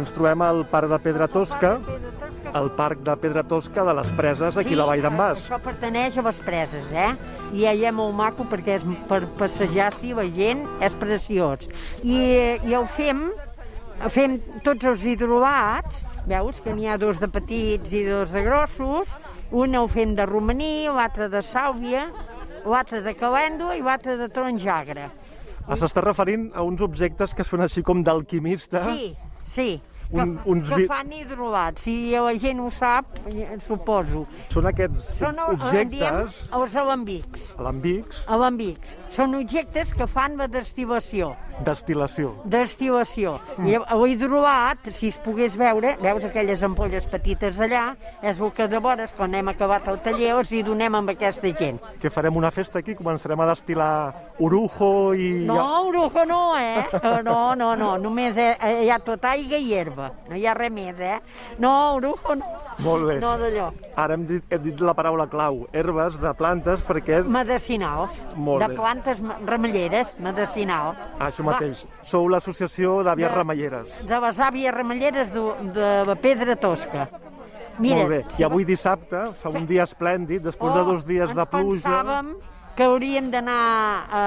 ens trobem al Parc de Pedra Tosca, al Parc de Pedra Tosca de les Preses, aquí a la Vall d'en Bas. Això pertaneix a les preses, eh? I allà és molt maco perquè és per passejar-s'hi la gent, és preciós. I, i ho fem, fem tots els hidrolats, veus que n'hi ha dos de petits i dos de grossos, un el fem de romaní, l'altre de sàlvia, l'altre de calèndula i l'altre de taronjagre. S'està referint a uns objectes que són així com d'alquimista. Sí, sí. Que, Un- uns que fan hidrolats. Si la gent ho sap, eh, suposo. Són aquests Són el- en diem objectes, els alambics. alambics, Alambics. Són objectes que fan la destil·lació. Destil·lació. Destil·lació. I l'hidrolat, si es pogués veure, veus aquelles ampolles petites allà, és el que de vores, quan hem acabat el taller, els hi donem amb aquesta gent. Que farem una festa aquí, començarem a destil·lar orujo i... No, orujo no, eh? No, no, no, només hi ha, tot aigua i herba, no hi ha res més, eh? No, orujo no. Molt bé. No d'allò. Ara hem dit, hem dit la paraula clau, herbes de plantes, perquè... Medicinals. Molt de bé. plantes remelleres, medicinals. Ah, això mateix. Sou l'associació d'àvies remelleres. De les àvies remelleres de, de Pedra Tosca. Mira, Molt bé. I avui dissabte fa un dia esplèndid, després de dos dies de pluja. Oh, Ens pensàvem que hauríem d'anar eh,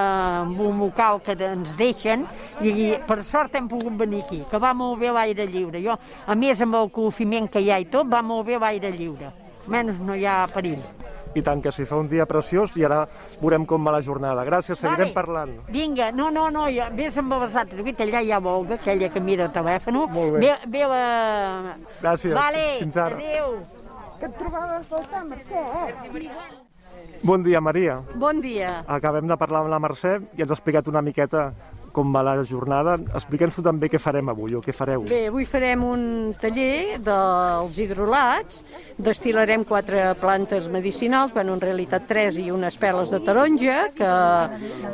amb un local que ens deixen i per sort hem pogut venir aquí, que va molt bé l'aire lliure. Jo, a més, amb el confinament que hi ha i tot, va molt bé l'aire lliure. Menys no hi ha perill. I tant que sí, fa un dia preciós i ara veurem com va la jornada. Gràcies, seguirem Vale. parlant. Vinga, no, no, no, ja, vés amb les altres. Aquí, allà hi ha Volga, aquella que mira el telèfon. Molt bé. Ve, ve la... Gràcies. Vale, Fins ara. adéu. Que et trobaves a faltar, Mercè, eh? Bon dia, Maria. Bon dia. Acabem de parlar amb la Mercè i ens ha explicat una miqueta com va la jornada. Explica'ns tu també què farem avui o què fareu. Bé, avui farem un taller dels hidrolats. Destil·larem quatre plantes medicinals, bueno, en realitat tres i unes peles de taronja, que,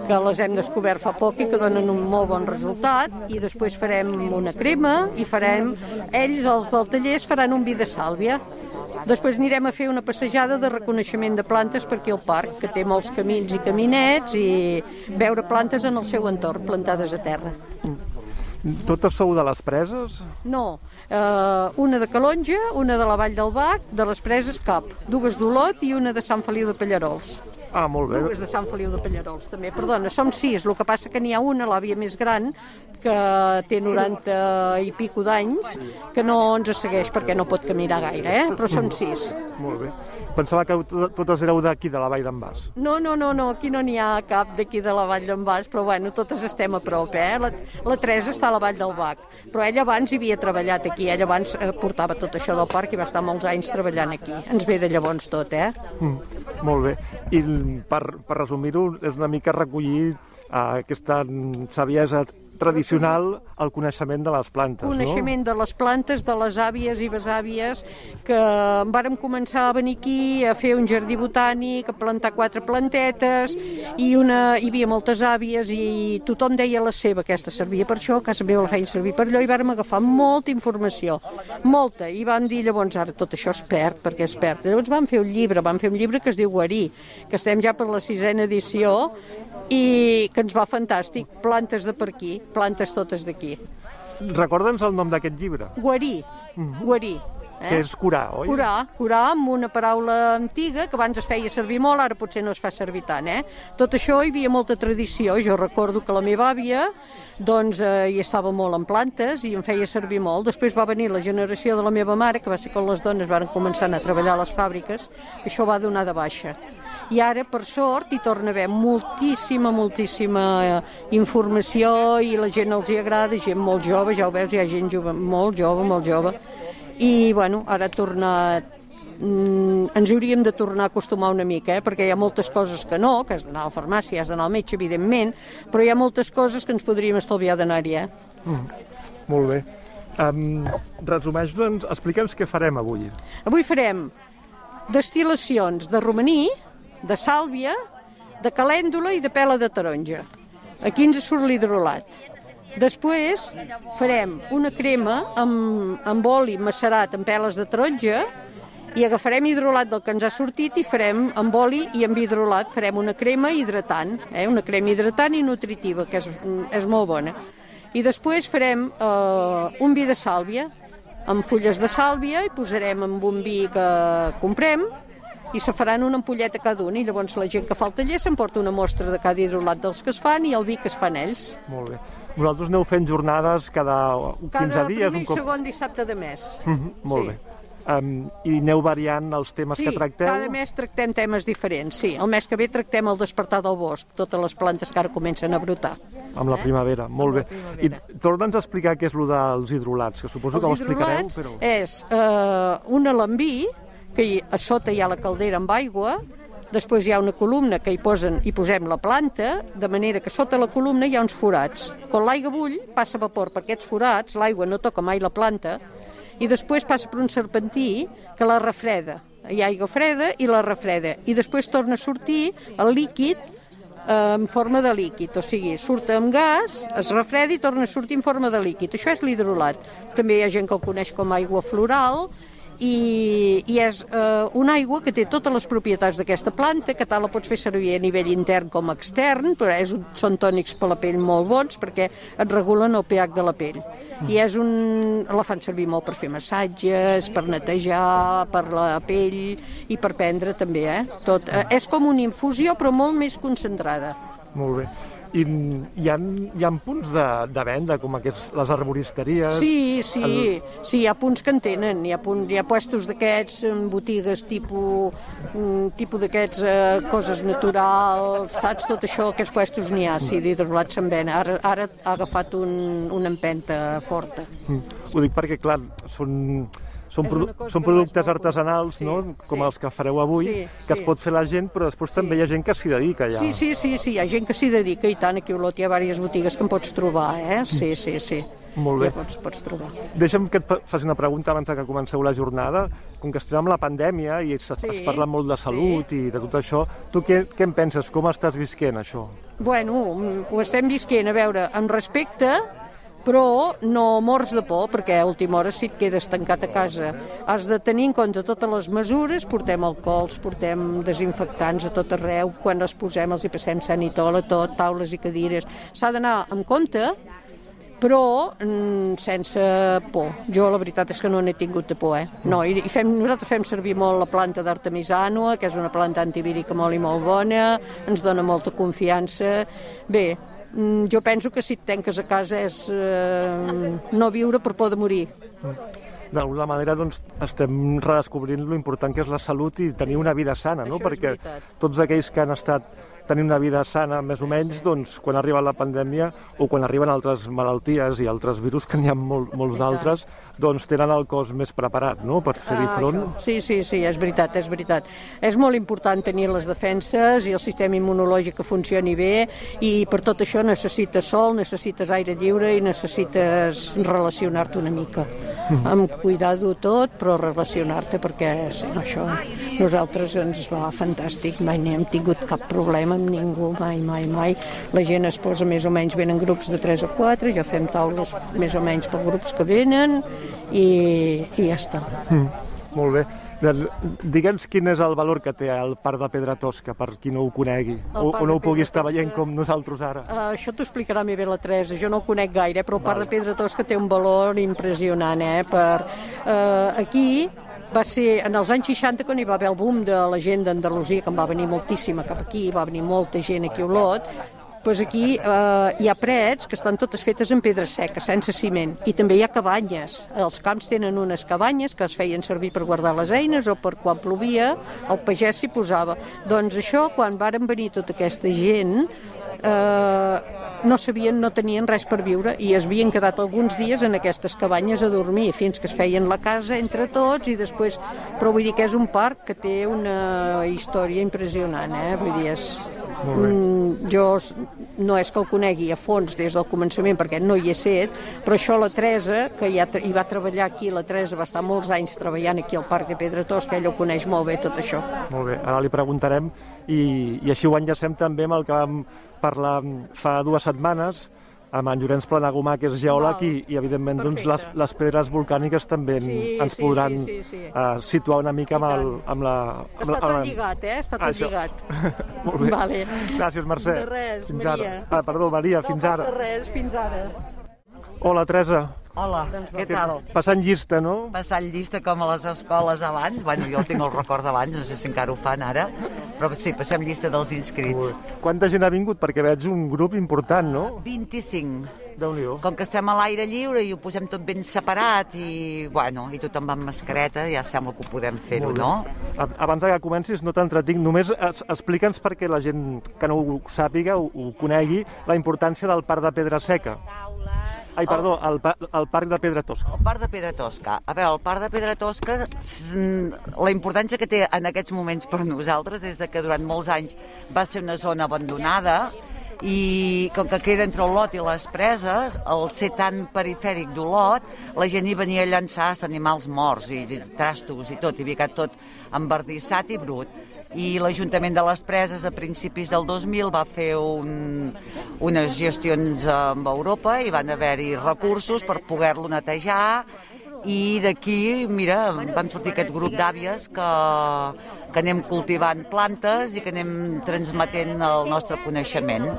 que les hem descobert fa poc i que donen un molt bon resultat. I després farem una crema i farem, ells, els del taller, es faran un vi de sàlvia. Després anirem a fer una passejada de reconeixement de plantes per aquí al parc, que té molts camins i caminets i veure plantes en el seu entorn, plantades a terra. Totes sou de les preses? No, eh, una de Calonja, una de la Vall del Bac, de les Preses cap, dues d'Olot i una de Sant Feliu de Pallarols. Ah, molt bé. Dues de Sant Feliu de Pallarols, també. Perdona, som sis, el que passa que n'hi ha una, l'àvia més gran, que té 90 i pico d'anys, que no ens segueix perquè no pot caminar gaire, eh? però som sis. Molt bé. Pensava que to- totes éreu d'aquí, de la Vall d'en Bas. No, no, no, no, aquí no n'hi ha cap d'aquí de la Vall d'en Bas, però bueno, totes estem a prop, eh? La, la Teresa està a la Vall del Bac, però ella abans hi havia treballat aquí, ella abans eh, portava tot això del parc i va estar molts anys treballant aquí. Ens ve de llavors tot, eh? Mm, molt bé. I per, per resumir-ho, és una mica recollir eh, aquesta saviesa tradicional al coneixement de les plantes, Coneixement de les plantes, de les àvies i besàvies, que vàrem començar a venir aquí a fer un jardí botànic, a plantar quatre plantetes, i una, hi havia moltes àvies i tothom deia la seva, aquesta servia per això, casa meva la feien servir per allò, i vàrem agafar molta informació, molta, i vam dir llavors ara tot això es perd, perquè es perd. Llavors vam fer un llibre, vam fer un llibre que es diu Guarí, que estem ja per la sisena edició, i que ens va fantàstic, plantes de per aquí, plantes totes d'aquí. Recorda'ns el nom d'aquest llibre, Guarí, guarí. que és curar, oi? Curar, curar amb una paraula antiga que abans es feia servir molt, ara potser no es fa servir tant, eh? Tot això hi havia molta tradició. Jo recordo que la meva àvia doncs eh, hi estava molt en plantes i en feia servir molt. Després va venir la generació de la meva mare, que va ser quan les dones van començar a treballar a les fàbriques, que això va donar de baixa. I ara, per sort, hi torna a haver moltíssima, moltíssima eh, informació i la gent els hi agrada, gent molt jove, ja ho veus, hi ha gent jove, molt jove, molt jove. I, bueno, ara ha tornat mm, ens hauríem de tornar a acostumar una mica, eh? perquè hi ha moltes coses que no, que has d'anar a la farmàcia, has d'anar al metge, evidentment, però hi ha moltes coses que ens podríem estalviar d'anar-hi, eh? Molt bé. Um, Resumeix-nos, explica'ns què farem avui. Avui farem destil·lacions de romaní, de sàlvia, de calèndula i de pela de taronja. Aquí ens surt l'hidrolat. Després farem una crema amb, amb oli macerat amb peles de taronja i agafarem hidrolat del que ens ha sortit i farem amb oli i amb hidrolat farem una crema hidratant, eh? una crema hidratant i nutritiva, que és, és molt bona. I després farem eh, un vi de sàlvia, amb fulles de sàlvia i posarem amb un vi que comprem i se faran una ampolleta cada un i llavors la gent que fa el taller s'emporta una mostra de cada hidrolat dels que es fan i el vi que es fan ells. Molt bé. Vosaltres aneu fent jornades cada 15 Cada dies? primer un i cop... segon dissabte de mes. Mhm, molt Sí. bé. Um, I aneu variant els temes Sí, que tracteu? cada mes tractem temes diferents, sí. El mes que ve tractem el despertar del bosc, totes les plantes que ara comencen a brotar. Amb la primavera, molt bé. I torna'ns a explicar què és el dels hidrolats, que suposo que ho Els explicareu, hidrolats però... és eh, un alambí, que hi, a sota hi ha la caldera amb aigua, després hi ha una columna que hi, posen, hi posem la planta, de manera que sota la columna hi ha uns forats. Quan l'aigua bull, passa vapor per aquests forats, l'aigua no toca mai la planta, i després passa per un serpentí que la refreda. Hi ha aigua freda i la refreda. I després torna a sortir el líquid eh, en forma de líquid, o sigui, surt amb gas, es refreda i torna a sortir en forma de líquid. Això és l'hidrolat. També hi ha gent que el coneix com aigua floral i, i és eh, una aigua que té totes les propietats d'aquesta planta, que tal la pots fer servir a nivell intern com extern, però és un, són tònics per la pell molt bons perquè et regulen el pH de la pell. I és un, la fan servir molt per fer massatges, per netejar, per la pell i per prendre també, eh? Tot, eh, és com una infusió però molt més concentrada. Molt bé. I hi ha, hi ha punts de, de venda, com aquests, les arboristeries... Sí, sí, el... sí, hi ha punts que en tenen, hi ha, punt, hi ha puestos d'aquests, botigues tipus, mm, tipus d'aquests eh, coses naturals, saps? Tot això, aquests puestos n'hi ha, sí, d'hidrolat se'n ven. Ara, ara ha agafat un, una empenta forta. Mm. Ho dic perquè, clar, són, són, produ són productes artesanals, comú. no? Sí, com sí. els que fareu avui, Sí, que es sí. pot fer la gent, però després també hi ha gent que s'hi dedica ja. Sí, sí, sí, sí, hi ha gent que s'hi dedica i tant, aquí a Olot hi ha diverses botigues que en pots trobar, eh? Sí, sí, sí. Molt bé. Ja pots, pots trobar. Deixa'm que et fa- faci una pregunta abans de que comenceu la jornada. Com que estem amb la pandèmia i es, Sí, es parla molt de salut i de tot això, tu què, què en penses? Com estàs visquent això? Bueno, ho estem visquent, a veure, amb respecte, però no mors de por, perquè a última hora si et quedes tancat a casa has de tenir en compte totes les mesures, portem alcohols, portem desinfectants a tot arreu, quan els posem els hi passem sanitol a tot, taules i cadires. S'ha d'anar amb compte, però mm, sense por. Jo la veritat és que no n'he tingut de por, eh? No, i, fem, nosaltres fem servir molt la planta d'artemisànua, que és una planta antivírica molt i molt bona, ens dona molta confiança. Bé, jo penso que si et tanques a casa és eh, no viure per por de morir. D'alguna manera doncs, estem redescobrint lo important que és la salut i tenir una vida sana, no? Això Perquè tots aquells que han estat tenint una vida sana, més o menys, doncs, quan arriba la pandèmia o quan arriben altres malalties i altres virus, que n'hi ha molt, molts d'altres, doncs tenen el cos més preparat no? per fer-hi Ah, front. això. Sí, sí, sí, és veritat, és veritat. És molt important tenir les defenses i el sistema immunològic que funcioni bé i per tot això necessites sol, necessites aire lliure i necessites relacionar-te una mica. Amb cuidar-ho tot, però relacionar-te perquè sí, això nosaltres ens va fantàstic, mai no hem tingut cap problema amb ningú, mai, mai, mai. La gent es posa més o menys, venen grups de 3 o 4, ja fem taules més o menys per grups que venen i, i ja està. Molt bé. Digue'ns quin és el valor que té el Parc de Pedra Tosca, per qui no ho conegui, o, o no ho pugui estar Tosca- veient com nosaltres ara. Uh, això t'ho explicarà més bé la Teresa, jo no el conec gaire, però el Parc de Pedra Tosca té un valor impressionant, eh? Per, uh, aquí va ser en els anys 60 quan hi va haver el boom de la gent d'Andalusia, que en va venir moltíssima cap aquí, va venir molta gent aquí a Olot, doncs aquí eh, hi ha parets que estan totes fetes en pedra seca, sense ciment, i també hi ha cabanyes. Els camps tenen unes cabanyes que es feien servir per guardar les eines o per quan plovia, el pagès s'hi posava. Doncs això, quan varen venir tota aquesta gent, eh, no sabien, no tenien res per viure i es havien quedat alguns dies en aquestes cabanyes a dormir fins que es feien la casa entre tots i després, però vull dir que és un parc que té una història impressionant, eh? vull dir, és, mm, jo no és que el conegui a fons des del començament perquè no hi he set, però això la Teresa, que ja hi va treballar aquí, la Teresa va estar molts anys treballant aquí al Parc de Pedra Tosca, ella ho coneix molt bé tot això. Molt bé, ara li preguntarem i, i així ho enllacem també amb el que vam parlar fa dues setmanes amb en Llorenç Planagumà, que és geòleg, i, i evidentment doncs, les, les pedres volcàniques també Sí, ens sí, podran sí, sí, sí. eh, situar una mica amb, el, amb la... Amb Està la, tot amb la- lligat, eh? Està tot Això. lligat. Molt bé. Vale. Gràcies, Mercè. De res, fins Maria. Ara. Ah, perdó, Maria, fins no ara. passa res, fins ara. Hola, Teresa. Hola, què tal? Passant llista, no? Passant llista com a les escoles abans. Bueno, jo tinc el record d'abans, no sé si encara ho fan ara. Però sí, passem llista dels inscrits. Quanta gent ha vingut? Perquè veig un grup important, no? 25. déu nhi Com que estem a l'aire lliure i ho posem tot ben separat i, bueno, i tothom va amb mascareta, ja sembla que ho podem fer-ho, no? Abans que comencis, no t'entretinc, només explica'ns perquè la gent que no ho sàpiga, ho, ho conegui, la importància del Parc de Pedra Seca. Ai, perdó, el, pa- el Parc de Pedra Tosca. El Parc de Pedra Tosca. A veure, el Parc de Pedra Tosca, mm, la importància que té en aquests moments per nosaltres és de que durant molts anys va ser una zona abandonada i com que queda entre Olot i les preses, al ser tan perifèric d'Olot, la gent hi venia a llançar animals morts i trastos i tot, i havia quedat tot embardissat i brut i l'Ajuntament de les Preses a principis del 2000 va fer un, unes gestions amb Europa i van haver-hi recursos per poder-lo netejar i d'aquí, mira, vam sortir aquest grup d'àvies que, que anem cultivant plantes i que anem transmetent el nostre coneixement.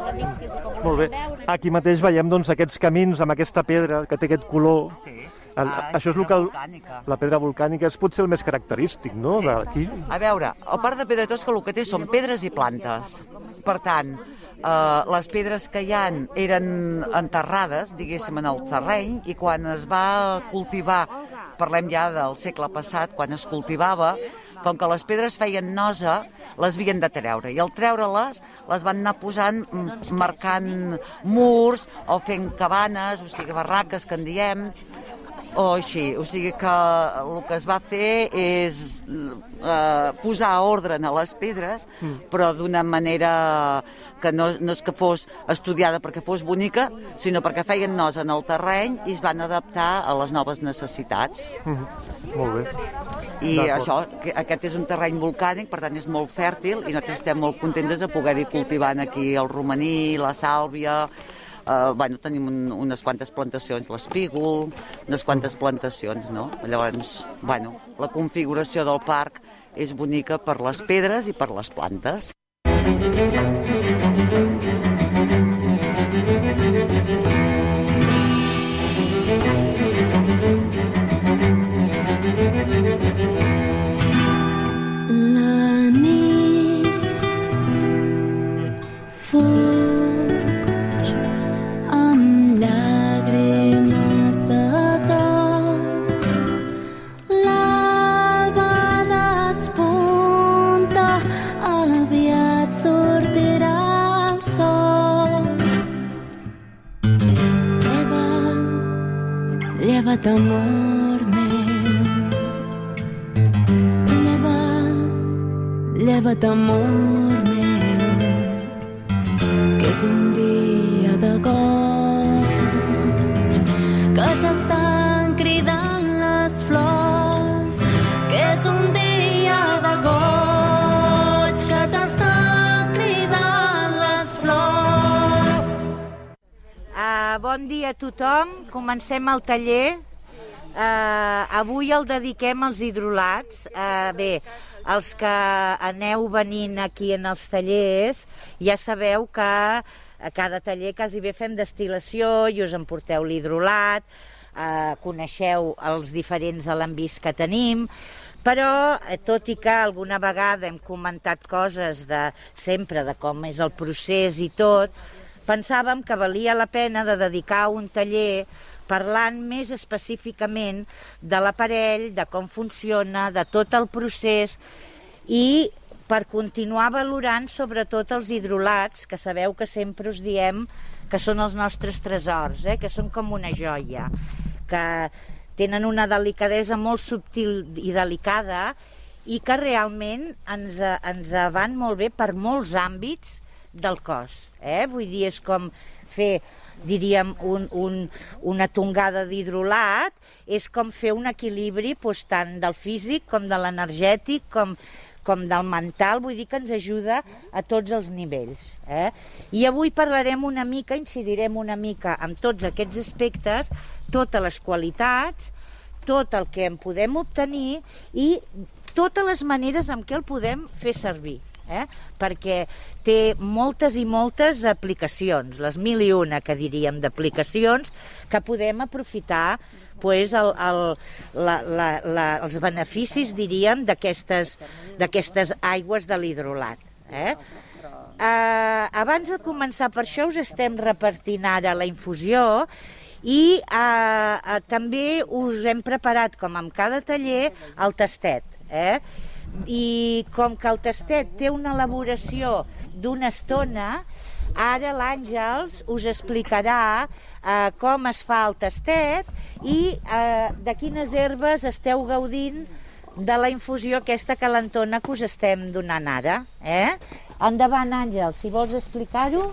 Molt bé. Aquí mateix veiem doncs, aquests camins amb aquesta pedra que té aquest color. Sí. El, Ah, això és el que... El, volcànica. la pedra volcànica és potser el més característic, no?, d'aquí. A veure, el Parc de Pedra Tosca el que té són pedres i plantes. Per tant, eh, les pedres que hi han eren enterrades, diguéssim, en el terreny, i quan es va cultivar, parlem ja del segle passat, quan es cultivava, com que les pedres feien nosa, les havien de treure. I al treure-les, les van anar posant, mm, marcant murs o fent cabanes, o sigui, barraques que en diem, o així, o sigui que el que es va fer és eh, posar ordre a les pedres, però d'una manera que no, no és que fos estudiada perquè fos bonica, sinó perquè feien nos en el terreny i es van adaptar a les noves necessitats. Molt bé. I això, que aquest és un terreny volcànic, per tant és molt fèrtil i nosaltres estem molt contentes de poder-hi cultivant aquí el romaní, la sàlvia, eh, bueno, tenim un, unes quantes plantacions, l'espígol, unes quantes plantacions, no? Llavors, bueno, la configuració del parc és bonica per les pedres i per les plantes. La tothom. Comencem el taller. Uh, avui el dediquem als hidrolats. Uh, bé, els que aneu venint aquí en els tallers ja sabeu que a cada taller quasi bé fem destil·lació i us emporteu l'hidrolat, uh, coneixeu els diferents alambís que tenim, però, eh, tot i que alguna vegada hem comentat coses de sempre de com és el procés i tot, pensàvem que valia la pena de dedicar un taller parlant més específicament de l'aparell, de com funciona, de tot el procés i per continuar valorant sobretot els hidrolats, que sabeu que sempre us diem que són els nostres tresors, eh? que són com una joia, que tenen una delicadesa molt subtil i delicada i que realment ens, eh, ens van molt bé per molts àmbits del cos. Eh? Vull dir, és com fer diríem, un, un, una tongada d'hidrolat, és com fer un equilibri doncs, tant del físic com de l'energètic, com, com del mental, vull dir que ens ajuda a tots els nivells. Eh? I avui parlarem una mica, incidirem una mica en tots aquests aspectes, totes les qualitats, tot el que en podem obtenir i totes les maneres en què el podem fer servir. Eh? perquè té moltes i moltes aplicacions, les mil i una que diríem d'aplicacions que podem aprofitar pues, el, el, la, la, la, els beneficis, diríem, d'aquestes aigües de l'hidrolat. Eh? Uh, abans de començar per això us estem repartint ara la infusió i uh, uh, també us hem preparat, com en cada taller, el tastet. Eh? I com que el tastet té una elaboració d'una estona, ara l'Àngels us explicarà eh, com es fa el tastet i eh, de quines herbes esteu gaudint de la infusió aquesta calentona que us estem donant ara. Eh? Endavant, Àngels, si vols explicar-ho.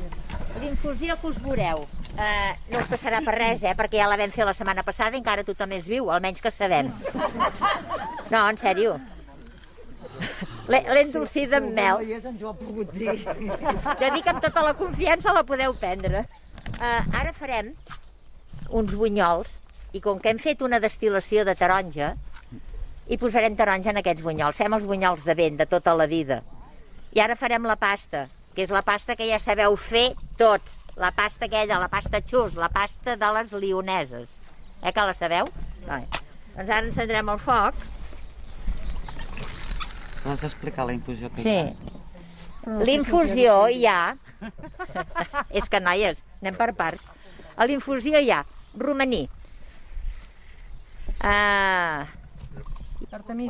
L'infusió que us veureu eh, no us passarà per res, eh, perquè ja la vam fer la setmana passada i encara tothom és viu, almenys que sabem. No, en sèrio. L'he endolcida amb mel. ens ho ha pogut dir. Jo dic que amb tota la confiança la podeu prendre. Uh, ara farem uns bunyols i com que hem fet una destil·lació de taronja, hi posarem taronja en aquests bunyols. Fem els bunyols de vent de tota la vida. I ara farem la pasta, que és la pasta que ja sabeu fer tots. La pasta aquella, la pasta xus, la pasta de les lioneses. Eh, que la sabeu? Vale. Doncs ara encendrem el foc. Vas explicar la infusió que Sí. hi ha? L'infusió hi ha... és que, noies, anem per parts. A l'infusió hi ha romaní, uh,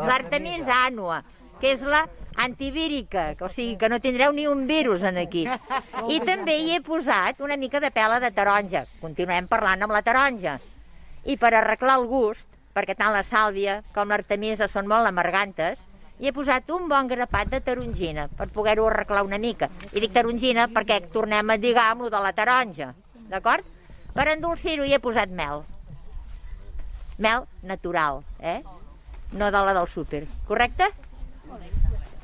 l'artemis anua, que és la antivírica, que, o sigui que no tindreu ni un virus en aquí. I també hi he posat una mica de pela de taronja. Continuem parlant amb la taronja. I per arreglar el gust, perquè tant la sàlvia com l'artemisa són molt amargantes, hi he posat un bon grapat de tarongina per poder-ho arreglar una mica. I dic tarongina perquè tornem a lligar amb de la taronja, d'acord? Per endolcir-ho hi he posat mel. Mel natural, eh? No de la del súper, correcte?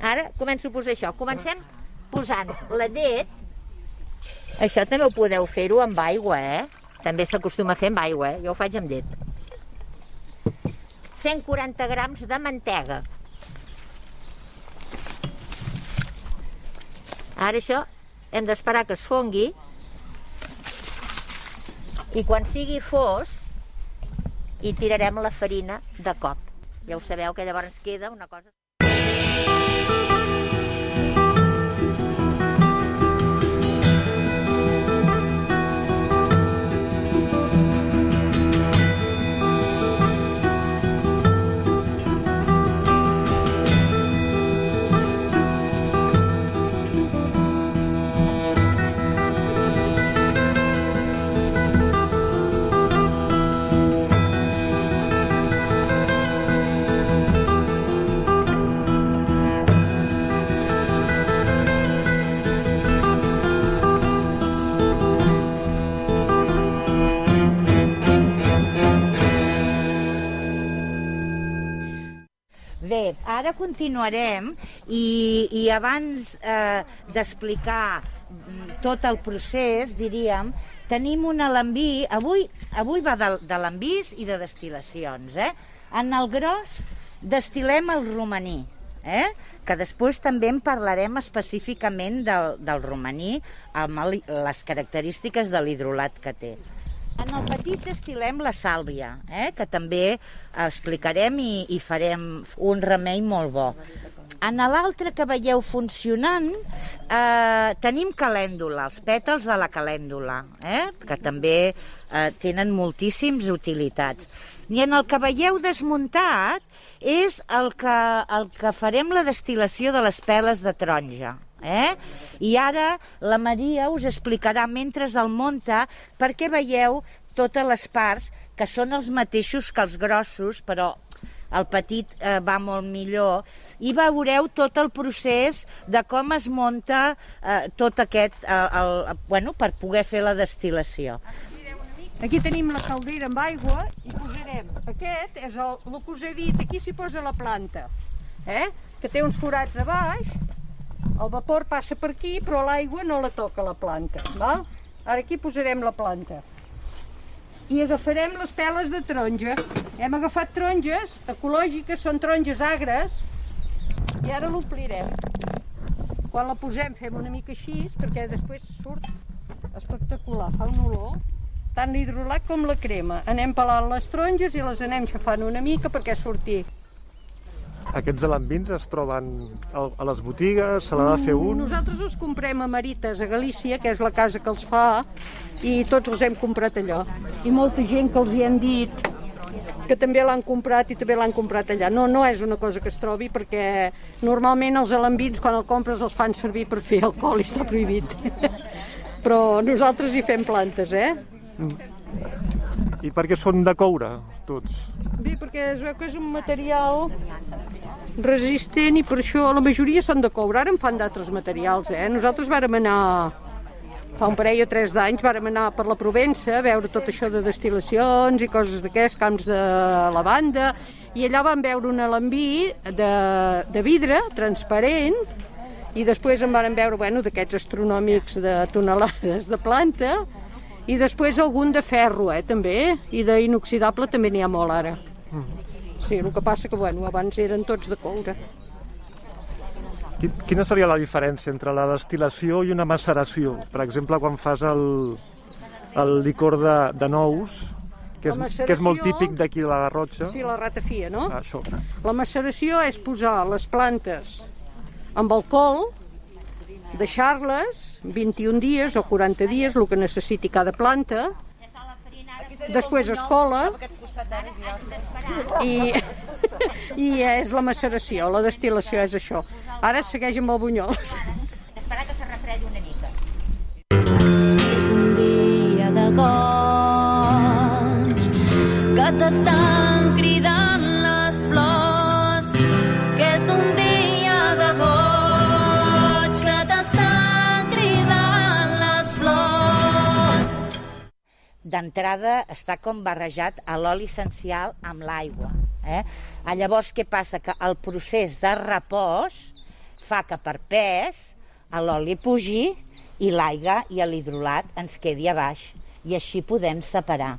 Ara començo a posar això. Comencem posant la llet Això també ho podeu fer-ho amb aigua, eh? També s'acostuma a fer amb aigua, eh? Jo ho faig amb llet. 140 grams de mantega. Ara això hem d'esperar que es fongui i quan sigui fos hi tirarem la farina de cop. Ja ho sabeu que llavors queda una cosa... Bé, ara continuarem i, i abans eh, d'explicar tot el procés, diríem, tenim un alambí, avui, avui va de, de lambís i de destil·lacions, eh? En el gros destil·lem el romaní, eh? que després també en parlarem específicament del, del romaní amb el, les característiques de l'hidrolat que té. En el petit destil·lem la sàlvia, eh? que també explicarem i, i farem un remei molt bo. En l'altre que veieu funcionant eh, tenim calèndula, els pètals de la calèndula, eh? que també eh, tenen moltíssims utilitats. I en el que veieu desmuntat és el que, el que farem la destil·lació de les peles de taronja. Eh? I ara la Maria us explicarà mentre el munta perquè veieu totes les parts que són els mateixos que els grossos, però el petit eh, va molt millor i veureu tot el procés de com es munta eh, tot aquest, eh, el, bueno, per poder fer la destil·lació. Aquí tenim la caldera amb aigua i posarem... Aquest és el, el que us he dit, aquí s'hi posa la planta, eh? que té uns forats a baix, el vapor passa per aquí, però l'aigua no la toca la planta. Val? Ara aquí posarem la planta. I agafarem les peles de taronja. Hem agafat taronges ecològiques, són taronges agres, i ara l'omplirem. Quan la posem fem una mica així, perquè després surt espectacular, fa un olor tant l'hidrolat com la crema. Anem pelant les taronges i les anem xafant una mica perquè surti. Aquests alambins es troben a les botigues, se l'ha de fer un... Nosaltres els comprem a Marites, a Galícia, que és la casa que els fa, i tots els hem comprat allò. I molta gent que els hi han dit que també l'han comprat i també l'han comprat allà. No, no és una cosa que es trobi perquè normalment els alambins quan el compres els fan servir per fer alcohol i està prohibit. Però nosaltres hi fem plantes, eh? I per què són de coure, tots? Bé, perquè es veu que és un material resistent i per això la majoria són de coure. Ara en fan d'altres materials, eh? Nosaltres vàrem anar fa un parell o tres d'anys vàrem anar per la Provença a veure tot això de destil·lacions i coses d'aquests, camps de lavanda, i allà vam veure un alambí de, de vidre transparent i després en varen veure bueno, d'aquests astronòmics de tonelades de planta i després algun de ferro, eh, també, i d'inoxidable també n'hi ha molt ara. Sí, el que passa que bueno, abans eren tots de coure. Qui- Quina seria la diferència entre la destil·lació i una maceració? Per exemple, quan fas el, el licor de, de nous, que és, La que és molt maceració- típic d'aquí de la Garrotxa. Sí, la ratafia, no? Ah, això. La maceració és posar les plantes amb alcohol, deixar-les 21 dies o 40 dies, el que necessiti cada planta, després es cola i, i és la maceració, la destil·lació és això. Ara segueix amb el bunyol. Esperar que se refredi una mica. És un dia de goig que t'estan cridant d'entrada està com barrejat a l'oli essencial amb l'aigua. Eh? Ah, Llavors, què passa? Que el procés de repòs fa que per pes l'oli pugi i l'aigua i l'hidrolat ens quedi a baix i així podem separar.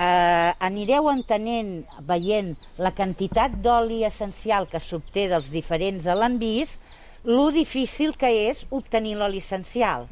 Eh, anireu entenent, veient la quantitat d'oli essencial que s'obté dels diferents alambís, lo difícil que és obtenir l'oli essencial.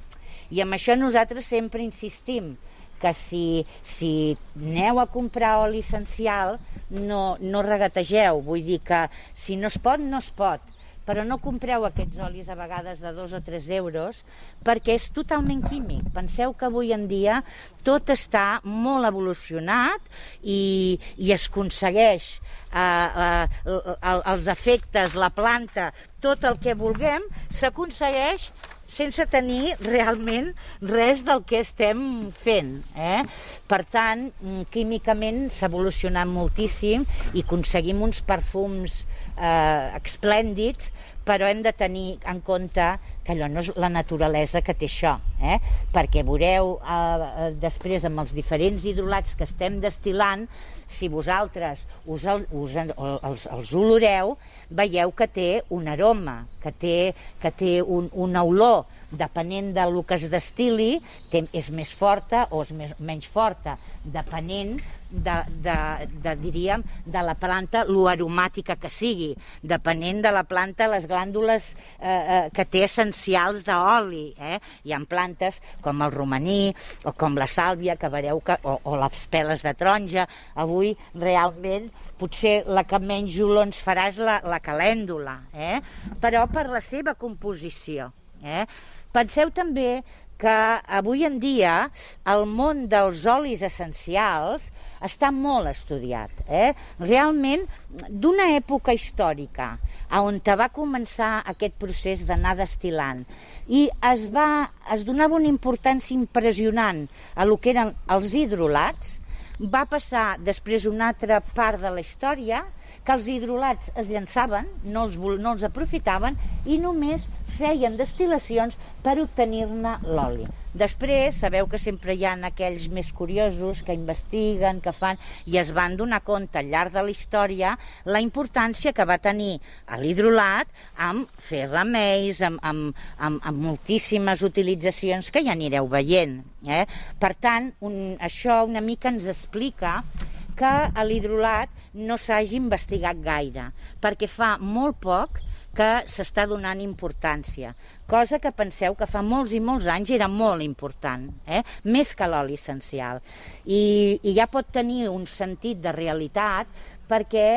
I amb això nosaltres sempre insistim, que si, si aneu a comprar oli essencial no, no regategeu, vull dir que si no es pot, no es pot però no compreu aquests olis a vegades de 2 o 3 euros perquè és totalment químic. Penseu que avui en dia tot està molt evolucionat i, i es aconsegueix eh, eh, els efectes, la planta, tot el que vulguem, s'aconsegueix sense tenir realment res del que estem fent. Eh? Per tant, mm, químicament s'ha evolucionat moltíssim i aconseguim uns perfums eh, esplèndids, però hem de tenir en compte que allò no és la naturalesa que té això, eh? perquè veureu eh, eh després amb els diferents hidrolats que estem destil·lant, si vosaltres us, us el, els, els oloreu, veieu que té un aroma, que té, que té un, una olor, depenent del que es destili, té, és més forta o és més, menys forta, depenent de, de, de, diríem, de la planta, lo aromàtica que sigui, depenent de la planta, les glàndules eh, eh, que té essencials d'oli. Eh? Hi ha plantes com el romaní o com la sàlvia, que veureu que, o, o les peles de taronja. Avui, realment, potser la que menys olor ens farà és la, la calèndula, eh? però per la seva composició. Eh? Penseu també que avui en dia el món dels olis essencials està molt estudiat. Eh? Realment, d'una època històrica on va començar aquest procés d'anar destilant i es, va, es donava una importància impressionant a lo que eren els hidrolats, va passar després una altra part de la història que els hidrolats es llançaven, no els, no els aprofitaven i només feien destil·lacions per obtenir-ne l'oli. Després, sabeu que sempre hi ha aquells més curiosos que investiguen, que fan, i es van donar compte al llarg de la història la importància que va tenir l'hidrolat amb fer remeis, amb, amb, amb, amb moltíssimes utilitzacions que ja anireu veient. Eh? Per tant, un, això una mica ens explica que l'hidrolat no s'hagi investigat gaire, perquè fa molt poc que s'està donant importància, cosa que penseu que fa molts i molts anys era molt important, eh? més que l'oli essencial. I, I ja pot tenir un sentit de realitat perquè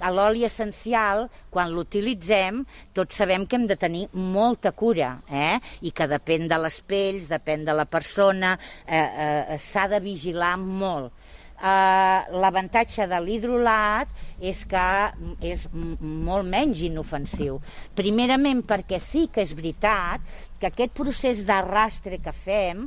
a l'oli essencial, quan l'utilitzem, tots sabem que hem de tenir molta cura, eh? i que depèn de les pells, depèn de la persona, eh, eh, s'ha de vigilar molt eh, l'avantatge de l'hidrolat és que és molt menys inofensiu. Primerament perquè sí que és veritat que aquest procés d'arrastre que fem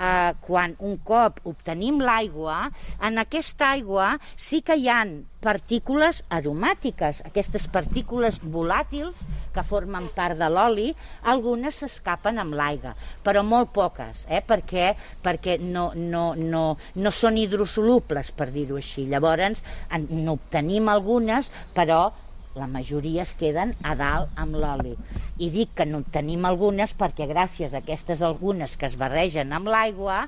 eh, quan un cop obtenim l'aigua, en aquesta aigua sí que hi han partícules aromàtiques, aquestes partícules volàtils que formen part de l'oli, algunes s'escapen amb l'aigua, però molt poques, eh? perquè, perquè no, no, no, no són hidrosolubles, per dir-ho així. Llavors, n'obtenim algunes, però la majoria es queden a dalt amb l'oli. I dic que n'obtenim algunes perquè gràcies a aquestes algunes que es barregen amb l'aigua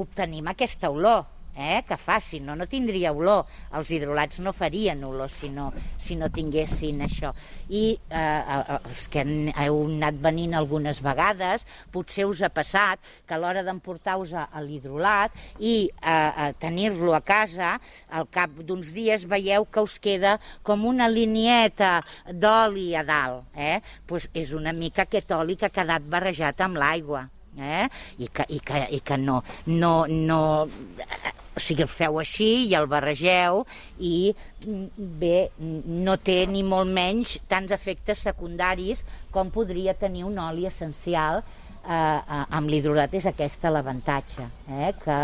obtenim aquesta olor eh, que facin, no, no tindria olor. Els hidrolats no farien olor si no, si no tinguessin això. I eh, els que heu anat venint algunes vegades, potser us ha passat que a l'hora d'emportar-vos a l'hidrolat i eh, tenir-lo a casa, al cap d'uns dies veieu que us queda com una linieta d'oli a dalt. Eh? Pues és una mica aquest oli que ha quedat barrejat amb l'aigua eh? I, que, i, que, i que no, no, no, o sigui, el feu així i el barregeu i bé, no té ni molt menys tants efectes secundaris com podria tenir un oli essencial eh, eh amb l'hidrolat és aquesta l'avantatge, eh, que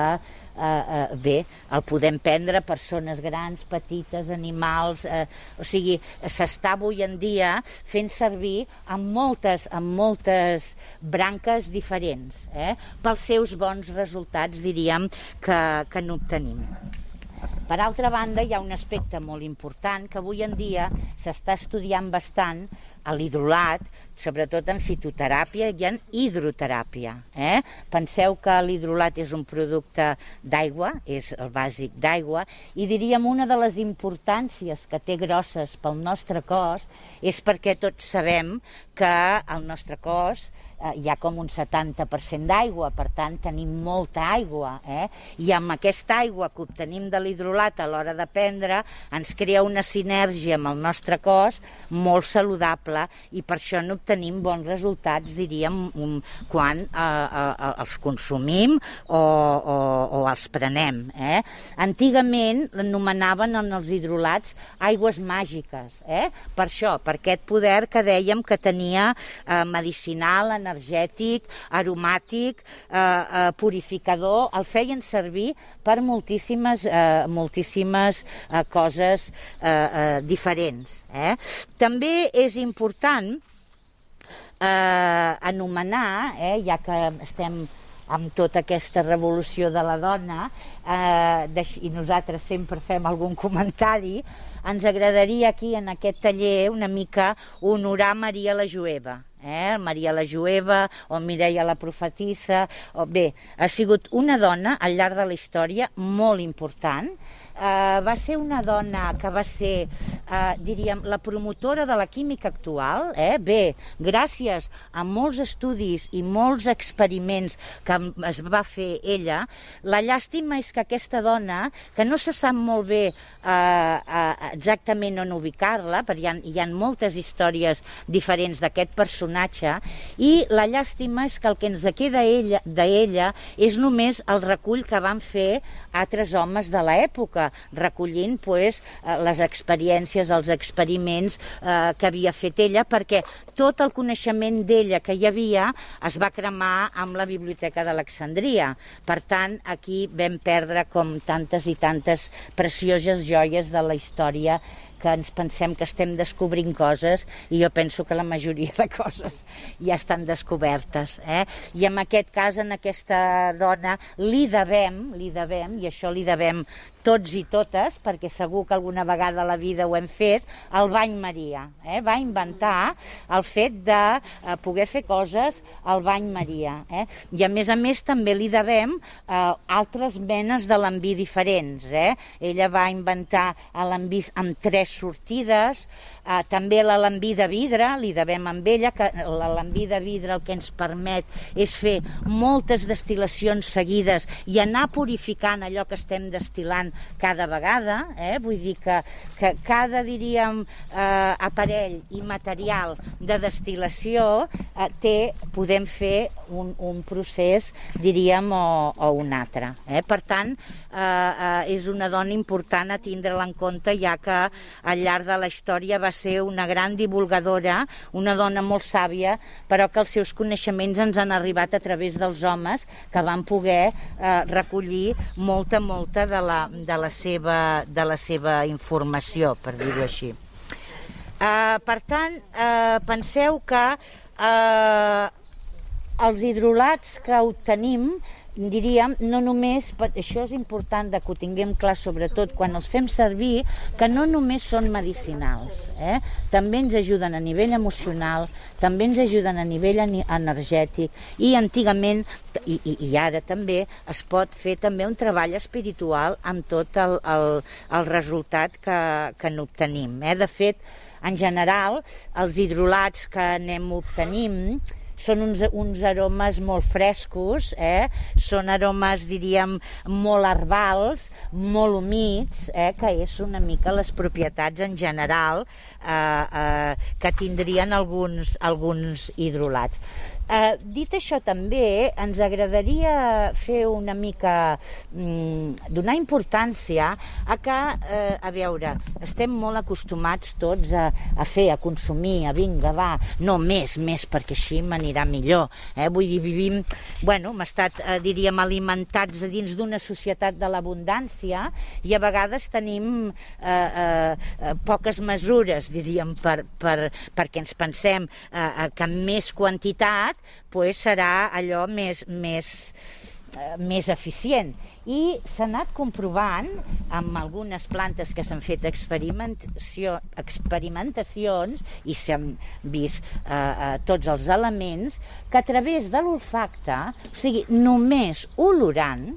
eh, eh, bé, el podem prendre persones grans, petites, animals, eh, o sigui, s'està avui en dia fent servir amb moltes, amb moltes branques diferents, eh, pels seus bons resultats, diríem, que, que n'obtenim. Per altra banda, hi ha un aspecte molt important que avui en dia s'està estudiant bastant a l'hidrolat, sobretot en fitoteràpia i en hidroteràpia. Eh? Penseu que l'hidrolat és un producte d'aigua, és el bàsic d'aigua, i diríem una de les importàncies que té grosses pel nostre cos és perquè tots sabem que el nostre cos eh, hi ha com un 70% d'aigua, per tant tenim molta aigua, eh? i amb aquesta aigua que obtenim de l'hidrolat a l'hora de prendre ens crea una sinergia amb el nostre cos molt saludable i per això n'obtenim bons resultats, diríem, um, quan eh, eh, els consumim o, o, o els prenem. Eh? Antigament l'anomenaven en els hidrolats aigües màgiques, eh? per això, per aquest poder que dèiem que tenia eh, medicinal, energètic, aromàtic, eh, eh, purificador, el feien servir per moltíssimes, eh, moltíssimes eh, coses eh, eh, diferents. Eh? També és important eh, anomenar, eh, ja que estem amb tota aquesta revolució de la dona eh, i nosaltres sempre fem algun comentari, ens agradaria aquí en aquest taller una mica honorar Maria la Jueva. Eh? Maria la Jueva o Mireia la Profetissa. O... Bé, ha sigut una dona al llarg de la història molt important eh, va ser una dona que va ser, eh, diríem, la promotora de la química actual. Eh? Bé, gràcies a molts estudis i molts experiments que es va fer ella, la llàstima és que aquesta dona, que no se sap molt bé eh, eh, exactament on ubicar-la, perquè hi ha, hi ha moltes històries diferents d'aquest personatge, i la llàstima és que el que ens queda ella, d'ella és només el recull que van fer altres homes de l'època, recollint pues, eh, les experiències, els experiments eh, que havia fet ella, perquè tot el coneixement d'ella que hi havia es va cremar amb la Biblioteca d'Alexandria. Per tant, aquí vam perdre com tantes i tantes precioses joies de la història que ens pensem que estem descobrint coses i jo penso que la majoria de coses ja estan descobertes. Eh? I en aquest cas, en aquesta dona, li devem, li devem, i això li devem tots i totes, perquè segur que alguna vegada a la vida ho hem fet, el bany Maria. Eh? Va inventar el fet de eh, poder fer coses al bany Maria. Eh? I a més a més també li devem eh, altres menes de l'enví diferents. Eh? Ella va inventar l'enví amb tres sortides, eh, també l'alambí de vidre, li devem amb ella, que l'alambí de vidre el que ens permet és fer moltes destil·lacions seguides i anar purificant allò que estem destil·lant cada vegada, eh? vull dir que, que cada, diríem, eh, aparell i material de destil·lació eh, té, podem fer un, un procés, diríem, o, o un altre. Eh? Per tant, eh, eh, és una dona important a tindre-la en compte, ja que al llarg de la història va ser una gran divulgadora, una dona molt sàvia, però que els seus coneixements ens han arribat a través dels homes que van poder eh, recollir molta, molta de la, de la seva, de la seva informació, per dir-ho així. Uh, per tant, uh, penseu que uh, els hidrolats que obtenim diríem, no només, per, això és important de que ho tinguem clar, sobretot quan els fem servir, que no només són medicinals, eh? també ens ajuden a nivell emocional, també ens ajuden a nivell energètic, i antigament, i, i, i ara també, es pot fer també un treball espiritual amb tot el, el, el resultat que, que n'obtenim. Eh? De fet, en general, els hidrolats que anem obtenim són uns, uns aromes molt frescos, eh? són aromes, diríem, molt herbals, molt humits, eh? que és una mica les propietats en general eh, eh, que tindrien alguns, alguns hidrolats. Eh, dit això també, ens agradaria fer una mica, mm, donar importància a que, eh, a veure, estem molt acostumats tots a, a fer, a consumir, a vinga, va, no més, més, perquè així m'anirà millor. Eh? Vull dir, vivim, bueno, hem estat, eh, diríem, alimentats a dins d'una societat de l'abundància i a vegades tenim eh, eh, eh, poques mesures, diríem, per, per, perquè ens pensem eh, que amb més quantitat pues, serà allò més, més, eh, més eficient. I s'ha anat comprovant amb algunes plantes que s'han fet experimentació, experimentacions i s'han vist eh, eh, tots els elements que a través de l'olfacte, o sigui, només olorant,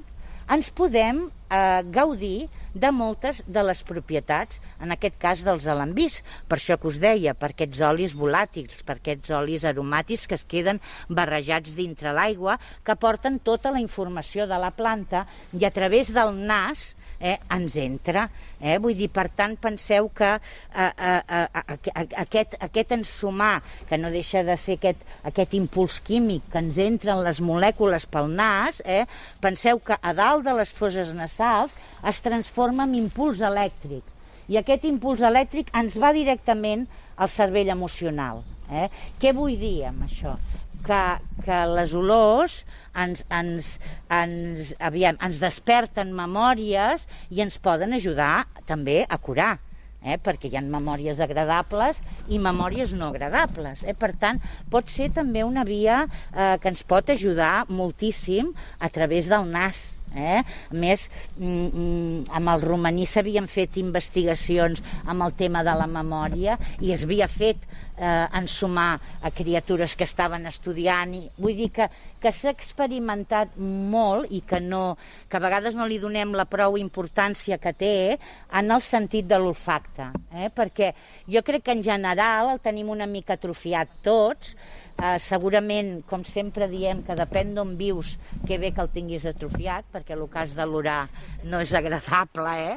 ens podem eh, gaudir de moltes de les propietats, en aquest cas dels alambís. Per això que us deia, per aquests olis volàtils, per aquests olis aromàtics que es queden barrejats dintre l'aigua, que porten tota la informació de la planta i a través del nas eh, ens entra. Eh? Vull dir, per tant, penseu que eh, eh, eh, aquest, aquest ensumar, que no deixa de ser aquest, aquest impuls químic que ens entra en les molècules pel nas, eh? penseu que a dalt de les foses nasals es transforma en impuls elèctric. I aquest impuls elèctric ens va directament al cervell emocional. Eh? Què vull dir amb això? Que, que les olors ens, ens, ens, aviam, ens desperten memòries i ens poden ajudar també a curar. Eh, perquè hi ha memòries agradables i memòries no agradables. Eh? Per tant, pot ser també una via eh, que ens pot ajudar moltíssim a través del nas. Eh? A més, mm, mm, amb el romaní s'havien fet investigacions amb el tema de la memòria i es havia fet eh, ensumar a criatures que estaven estudiant. I, vull dir que, que s'ha experimentat molt i que, no, que a vegades no li donem la prou importància que té en el sentit de l'olfacte. Eh? Perquè jo crec que en general el tenim una mica atrofiat tots, Uh, segurament, com sempre diem, que depèn d'on vius, que bé que el tinguis atrofiat, perquè el cas de l'orar no és agradable, eh?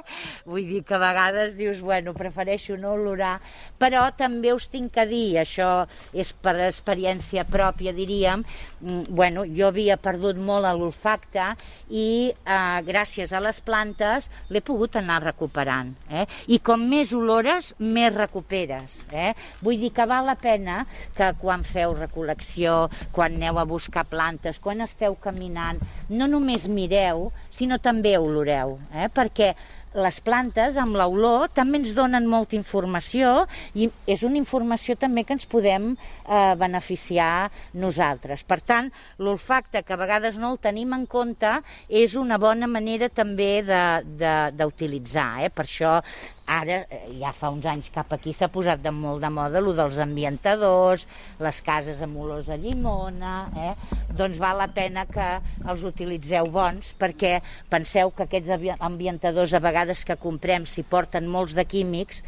Vull dir que a vegades dius, bueno, prefereixo no olorar, però també us tinc que dir, això és per experiència pròpia, diríem, mm, bueno, jo havia perdut molt l'olfacte i uh, gràcies a les plantes l'he pogut anar recuperant, eh? I com més olores, més recuperes, eh? Vull dir que val la pena que quan feu recol·lecció, quan aneu a buscar plantes, quan esteu caminant, no només mireu, sinó també oloreu, eh? perquè les plantes amb l'olor també ens donen molta informació i és una informació també que ens podem eh, beneficiar nosaltres. Per tant, l'olfacte, que a vegades no el tenim en compte, és una bona manera també d'utilitzar. Eh? Per això ara, eh, ja fa uns anys cap aquí, s'ha posat de molt de moda el dels ambientadors, les cases amb olors a llimona, eh? doncs val la pena que els utilitzeu bons perquè penseu que aquests ambientadors a vegades que comprem, si porten molts de químics,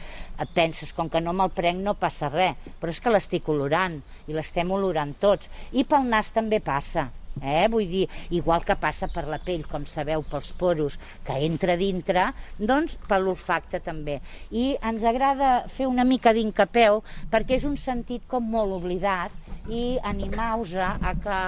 penses, com que no me'l prenc no passa res, però és que l'estic olorant i l'estem olorant tots. I pel nas també passa. Eh? Vull dir, igual que passa per la pell, com sabeu, pels poros, que entra dintre, doncs per l'olfacte també. I ens agrada fer una mica d'incapeu perquè és un sentit com molt oblidat i animar-vos a que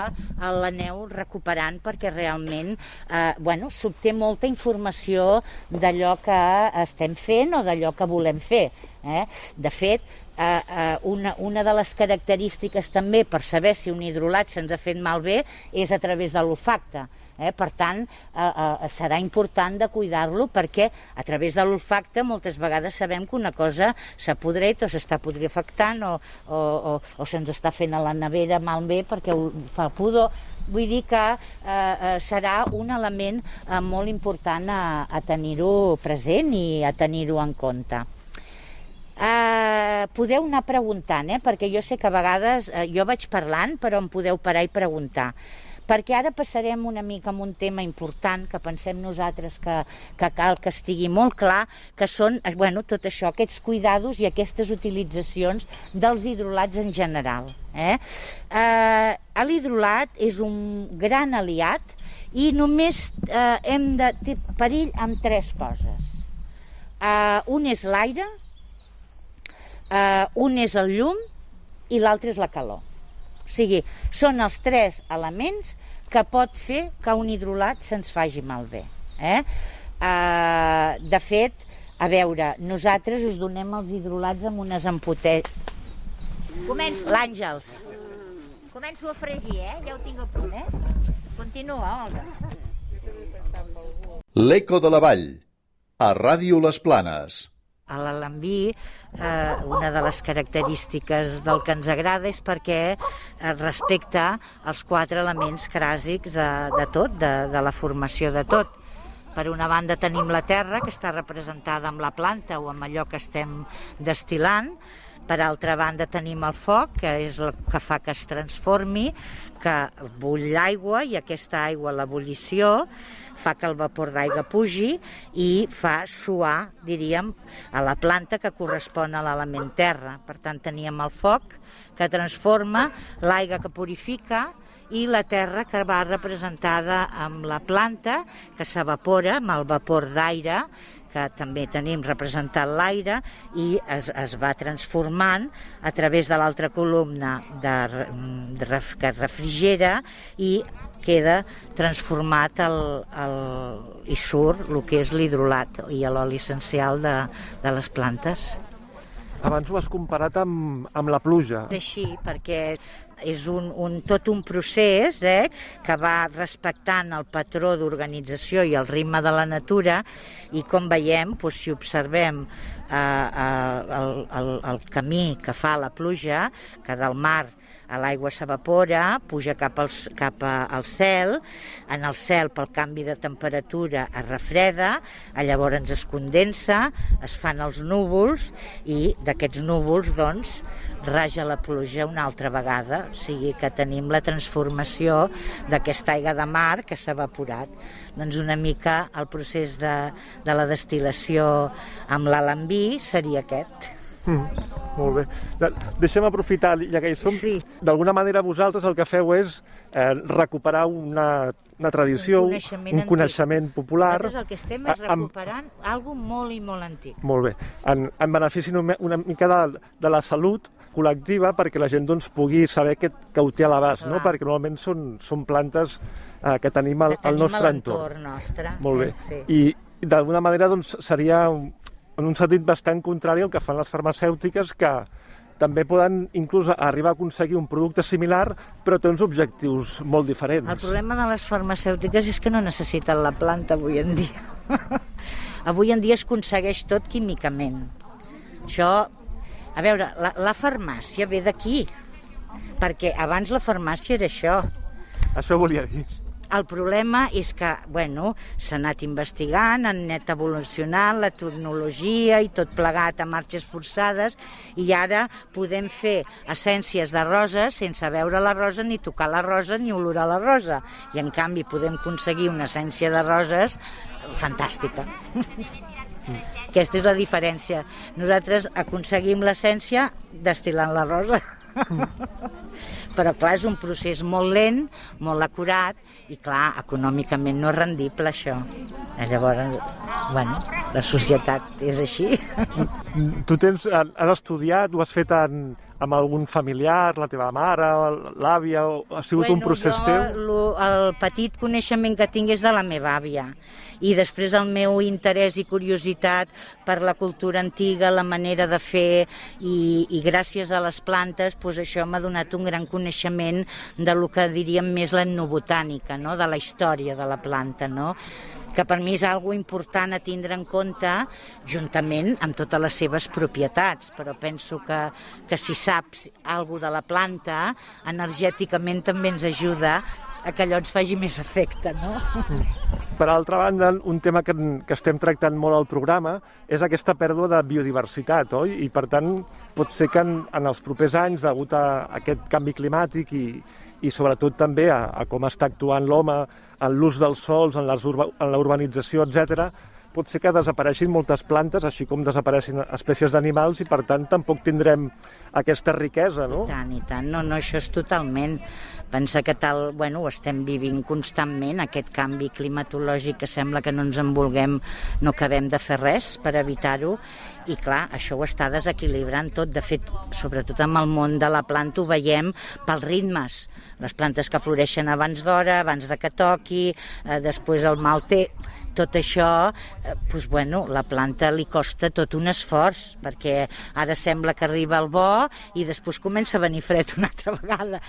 l'aneu recuperant perquè realment eh, bueno, s'obté molta informació d'allò que estem fent o d'allò que volem fer. Eh? De fet, eh, eh, una, una de les característiques també per saber si un hidrolat se'ns ha fet malbé és a través de l'olfacte. Eh? Per tant, eh, eh, serà important de cuidar-lo perquè a través de l'olfacte moltes vegades sabem que una cosa s'ha podrit o s'està podrifactant o, o, o, o se'ns està fent a la nevera malbé perquè fa pudor. Vull dir que eh, eh, serà un element eh, molt important a, a tenir-ho present i a tenir-ho en compte. Uh, podeu anar preguntant, eh? perquè jo sé que a vegades uh, jo vaig parlant, però em podeu parar i preguntar. Perquè ara passarem una mica amb un tema important que pensem nosaltres que, que cal que estigui molt clar, que són eh, bueno, tot això, aquests cuidados i aquestes utilitzacions dels hidrolats en general. Eh? Uh, L'hidrolat és un gran aliat i només uh, hem de té perill amb tres coses. Uh, un és l'aire, eh, un és el llum i l'altre és la calor. O sigui, són els tres elements que pot fer que un hidrolat se'ns faci malbé. Eh? Eh, de fet, a veure, nosaltres us donem els hidrolats amb unes ampotetes. Començo. L'Àngels. Començo a fregir, eh? Ja ho tinc a punt, eh? Continua, Olga. L'Eco de la Vall, a Ràdio Les Planes. A l'Alambí, eh, una de les característiques del que ens agrada és perquè eh, respecta els quatre elements cràsics de, de tot, de, de la formació de tot. Per una banda tenim la terra, que està representada amb la planta o amb allò que estem destil·lant, per altra banda tenim el foc, que és el que fa que es transformi, que bull l'aigua i aquesta aigua, l'ebullició, fa que el vapor d'aigua pugi i fa suar, diríem, a la planta que correspon a l'element terra. Per tant, teníem el foc que transforma, l'aigua que purifica, i la terra que va representada amb la planta que s'evapora amb el vapor d'aire que també tenim representat l'aire i es, es va transformant a través de l'altra columna de, de, que refrigera i queda transformat el, el, i surt el que és l'hidrolat i l'oli essencial de, de les plantes. Abans ho has comparat amb, amb la pluja. És així, perquè és un, un, tot un procés eh, que va respectant el patró d'organització i el ritme de la natura i com veiem, doncs, si observem eh, eh, el, el, el camí que fa la pluja, que del mar l'aigua s'evapora, puja cap al, cap al cel, en el cel pel canvi de temperatura es refreda, llavors es condensa, es fan els núvols i d'aquests núvols doncs raja la pluja una altra vegada, o sigui que tenim la transformació d'aquesta aigua de mar que s'ha evaporat. Doncs una mica el procés de, de la destil·lació amb l'alambí seria aquest. Mm, molt bé. De- Deixem aprofitar, ja que hi som, Sí. d'alguna manera vosaltres el que feu és eh, recuperar una, una tradició, Un coneixement un antic. coneixement popular. Nosaltres el que estem és amb- recuperant algo molt i molt antic. Molt bé. En, en benefici una, una mica de, de la salut col·lectiva perquè la gent doncs, pugui saber que, que ho té a l'abast, no? Perquè normalment són, són plantes eh, que tenim al, Que tenim al nostre entorn. nostre. Molt bé. Sí. I d'alguna manera doncs, seria en un sentit bastant contrari al que fan les farmacèutiques que també poden inclús arribar a aconseguir un producte similar però té uns objectius molt diferents. El problema de les farmacèutiques és que no necessiten la planta avui en dia. avui en dia es aconsegueix tot químicament. Això, a veure, la, la farmàcia ve d'aquí, perquè abans la farmàcia era això. Això volia dir. El problema és que, bueno, s'ha anat investigant, han anat evolucionant la tecnologia i tot plegat a marxes forçades i ara podem fer essències de roses sense veure la rosa, ni tocar la rosa, ni olorar la rosa. I en canvi podem aconseguir una essència de roses fantàstica. Aquesta és la diferència. Nosaltres aconseguim l'essència destil·lant la rosa. Però, clar, és un procés molt lent, molt acurat, i, clar, econòmicament no és rendible, això. Llavors, bueno, la societat és així. Tu tens, has estudiat, ho has fet en, amb algun familiar, la teva mare, l'àvia, ha sigut un procés jo, teu? Lo, el petit coneixement que tinc és de la meva àvia i després el meu interès i curiositat per la cultura antiga, la manera de fer i, i gràcies a les plantes doncs això m'ha donat un gran coneixement de lo que diríem més l'etnobotànica, no? de la història de la planta, no? Que per mi és algo important a tindre en compte juntament amb totes les seves propietats, però penso que, que si saps alguna de la planta, energèticament també ens ajuda a que allò ens faci més efecte, no? Per altra banda, un tema que, que estem tractant molt al programa és aquesta pèrdua de biodiversitat, oi? I per tant, pot ser que en, en els propers anys, degut a aquest canvi climàtic i, i sobretot també a, a com està actuant l'home en l'ús dels sols, en, la urbanització, etc, pot ser que desapareixin moltes plantes, així com desapareixin espècies d'animals i per tant tampoc tindrem aquesta riquesa, no? I tant, i tant. No, no, això és totalment. Pensa que tal, bueno, estem vivint constantment, aquest canvi climatològic que sembla que no ens en vulguem, no acabem de fer res per evitar-ho, i clar, això ho està desequilibrant tot. De fet, sobretot amb el món de la planta ho veiem pels ritmes. Les plantes que floreixen abans d'hora, abans de que toqui, eh, després el mal té tot això, doncs, bueno, la planta li costa tot un esforç, perquè ara sembla que arriba el bo i després comença a venir fred una altra vegada.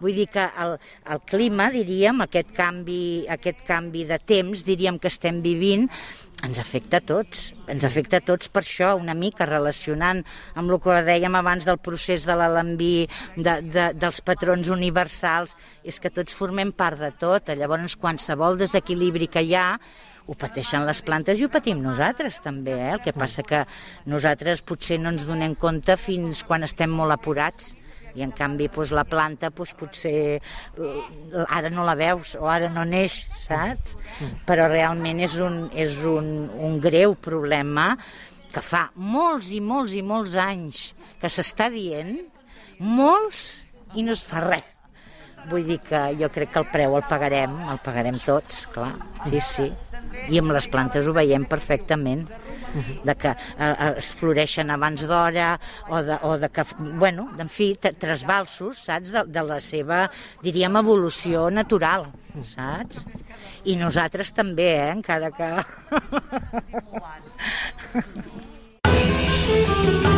Vull dir que el, el clima, diríem, aquest canvi, aquest canvi de temps, diríem que estem vivint, ens afecta a tots, ens afecta a tots per això, una mica relacionant amb el que dèiem abans del procés de l'alambí, de, de, dels patrons universals, és que tots formem part de tot, llavors qualsevol desequilibri que hi ha ho pateixen les plantes i ho patim nosaltres també, eh? el que passa que nosaltres potser no ens donem compte fins quan estem molt apurats i en canvi doncs, la planta doncs, potser eh, ara no la veus o ara no neix, saps? Però realment és un, és un, un greu problema que fa molts i molts i molts anys que s'està dient, molts, i no es fa res. Vull dir que jo crec que el preu el pagarem, el pagarem tots, clar, sí, sí. I amb les plantes ho veiem perfectament de que eh, eh, es floreixen abans d'hora o, de, o de que, bueno, en fi, trasbalsos, saps, de, de la seva, diríem, evolució natural, saps? I nosaltres també, eh, encara que...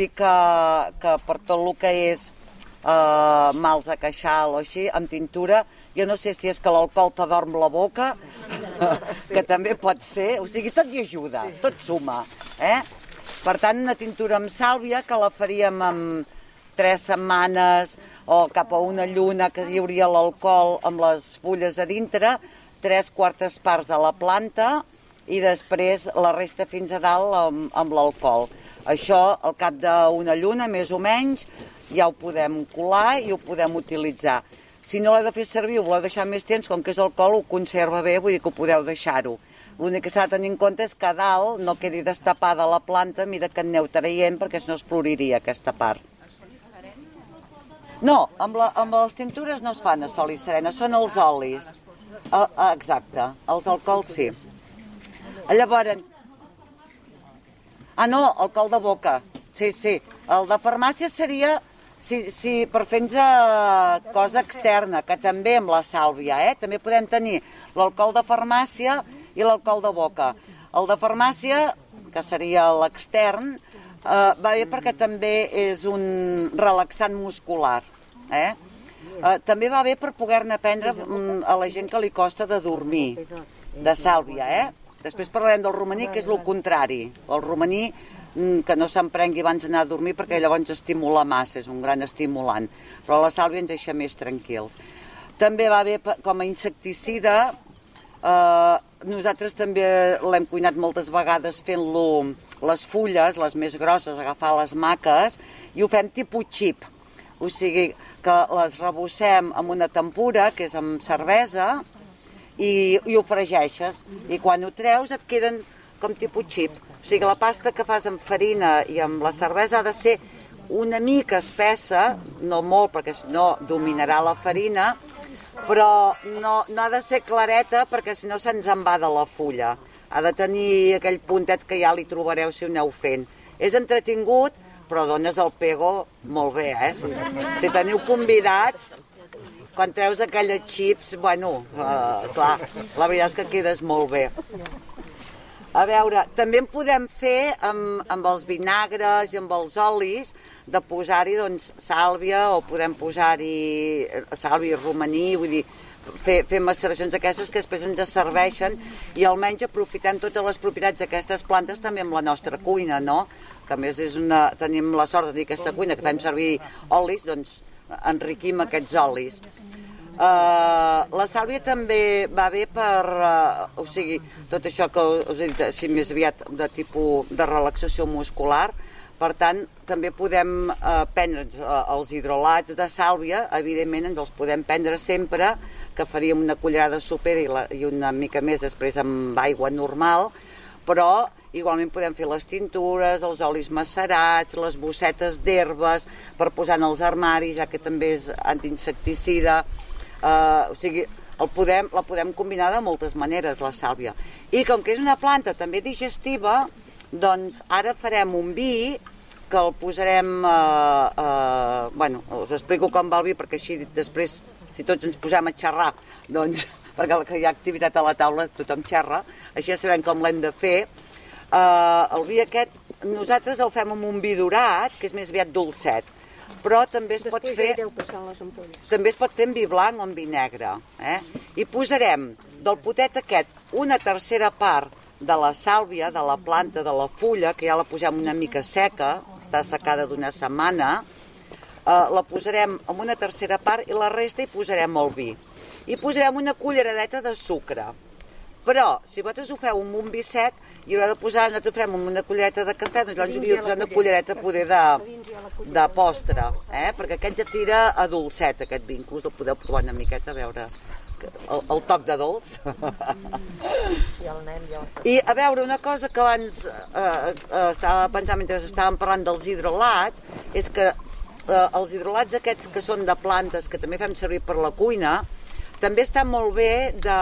dir que, que per tot el que és eh, mals de queixal o així, amb tintura, jo no sé si és que l'alcohol t'adorm la boca, que també pot ser, o sigui, tot hi ajuda, tot suma, eh? Per tant, una tintura amb sàlvia que la faríem amb tres setmanes o cap a una lluna que hi hauria l'alcohol amb les fulles a dintre, tres quartes parts a la planta i després la resta fins a dalt amb, amb l'alcohol. Això, al cap d'una lluna, més o menys, ja ho podem colar i ho podem utilitzar. Si no l'heu de fer servir o voleu deixar més temps, com que és alcohol, ho conserva bé, vull dir que ho podeu deixar-ho. L'únic que s'ha de tenir en compte és que a dalt no quedi destapada la planta, a mesura que en aneu traient, perquè si no es floriria aquesta part. No, amb, la, amb les tintures no es fan a sol i serena, són els olis. Ah, ah, exacte, els alcohols sí. Llavors, ah no, alcohol de boca, sí, sí. El de farmàcia seria si, si per fer-nos eh, cosa externa, que també amb la sàlvia, eh? també podem tenir l'alcohol de farmàcia i l'alcohol de boca. El de farmàcia, que seria l'extern, eh, va bé perquè també és un relaxant muscular. Eh? Eh, també va bé per poder-ne prendre mm, a la gent que li costa de dormir, de sàlvia. Eh? Després parlarem del romaní, que és el contrari. El romaní mm, que no se'n prengui abans d'anar a dormir perquè llavors estimula massa, és un gran estimulant. Però la sàlvia ens deixa més tranquils. També va bé com a insecticida, eh, nosaltres també l'hem cuinat moltes vegades fent-lo les fulles, les més grosses, agafar les maques, i ho fem tipus xip. O sigui, que les rebossem amb una tempura, que és amb cervesa, i, i ho fregeixes. I quan ho treus et queden com tipus xip. O sigui, la pasta que fas amb farina i amb la cervesa ha de ser una mica espessa, no molt perquè si no dominarà la farina, però no, no ha de ser clareta perquè si no se'ns en va de la fulla. Ha de tenir aquell puntet que ja li trobareu si ho aneu fent. És entretingut, però dones el pego molt bé, eh? Si, si teniu convidats, quan treus aquelles xips, bueno, uh, clar, la veritat és que quedes molt bé. A veure, també en podem fer amb, amb els vinagres i amb els olis de posar-hi doncs, sàlvia o podem posar-hi eh, sàlvia romaní, vull dir, fer, fer maceracions aquestes que després ens serveixen i almenys aprofitem totes les propietats d'aquestes plantes també amb la nostra cuina, no? Que a més és una, tenim la sort de tenir aquesta cuina que fem servir olis, doncs enriquim aquests olis. Uh, la sàlvia també va bé per, uh, o sigui, tot això que us he dit així més aviat de tipus de relaxació muscular, per tant, també podem uh, prendre'ns uh, els hidrolats de sàlvia, evidentment ens els podem prendre sempre, que faríem una cullerada sopera i, la, i una mica més després amb aigua normal, però Igualment podem fer les tintures, els olis macerats, les bossetes d'herbes per posar en els armaris, ja que també és antiinsecticida. Uh, o sigui, el podem, la podem combinar de moltes maneres, la sàlvia. I com que és una planta també digestiva, doncs ara farem un vi que el posarem... Eh, eh, bueno, us explico com va el vi, perquè així després, si tots ens posem a xerrar, doncs, perquè hi ha activitat a la taula, tothom xerra, així ja sabem com l'hem de fer. Eh, el vi aquest, nosaltres el fem amb un vi dorat, que és més aviat dolcet, però també es pot fer també es pot fer en vi blanc o en vi negre. Eh? I posarem del potet aquest una tercera part de la sàlvia, de la planta, de la fulla, que ja la posem una mica seca, està secada d'una setmana, eh, la posarem amb una tercera part i la resta hi posarem el vi. I posarem una culleradeta de sucre. Però, si vosaltres ho feu amb un vi sec, hi haurà de posar, nosaltres farem amb una cullereta de cafè, doncs llavors hauria de posar una cullereta poder de, de postre, eh? perquè aquest ja tira a dolcet, aquest vi, inclús el podeu provar una miqueta, a veure el, el toc de dolç. I a veure, una cosa que abans eh, eh, estava pensant mentre estàvem parlant dels hidrolats, és que eh, els hidrolats aquests que són de plantes, que també fem servir per la cuina, també estan molt bé de,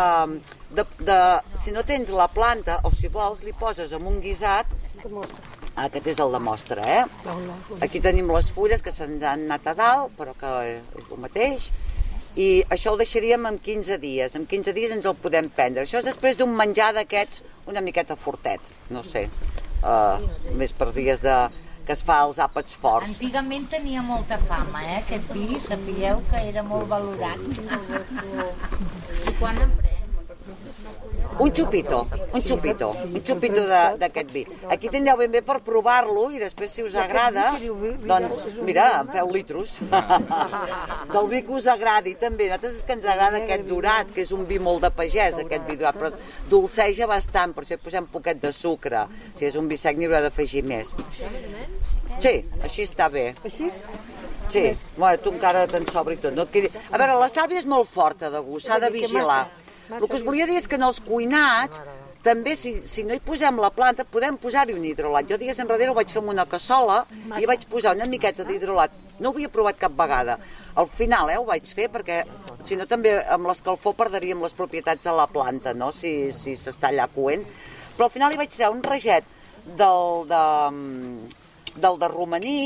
de, de, si no tens la planta, o si vols, li poses en un guisat, Ah, aquest és el de mostra, eh? Aquí tenim les fulles que se'ns han anat a dalt, però que és el mateix. I això ho deixaríem en 15 dies. En 15 dies ens el podem prendre. Això és després d'un menjar d'aquests una miqueta fortet, no sé. Uh, més per dies de, que es fa els àpats forts. Antigament tenia molta fama, eh, aquest vi, sapigueu que era molt valorat. I quan en pren? Un xupito, un xupito, un xupito d'aquest vi. Aquí tindreu ben bé per provar-lo i després, si us agrada, doncs, mira, en feu litros. Del vi que us agradi, també. A nosaltres és que ens agrada aquest dorat, que és un vi molt de pagès, aquest vi dorat, però dolceja bastant, per això hi posem poquet de sucre. Si és un vi sec n'hi haurà d'afegir més. Sí, així està bé. Així? Sí, bueno, tu encara te'n sobri tot. No et quedi... A veure, la sàlvia és molt forta de gust, s'ha de vigilar. El que us volia dir és que en els cuinats, també, si, si no hi posem la planta, podem posar-hi un hidrolat. Jo dies enrere ho vaig fer amb una cassola i vaig posar una miqueta d'hidrolat. No ho havia provat cap vegada. Al final, eh, ho vaig fer perquè, si no, també amb l'escalfor perderíem les propietats de la planta, no?, si si s'està allà coent. Però al final hi vaig treure un raget del de, del de romaní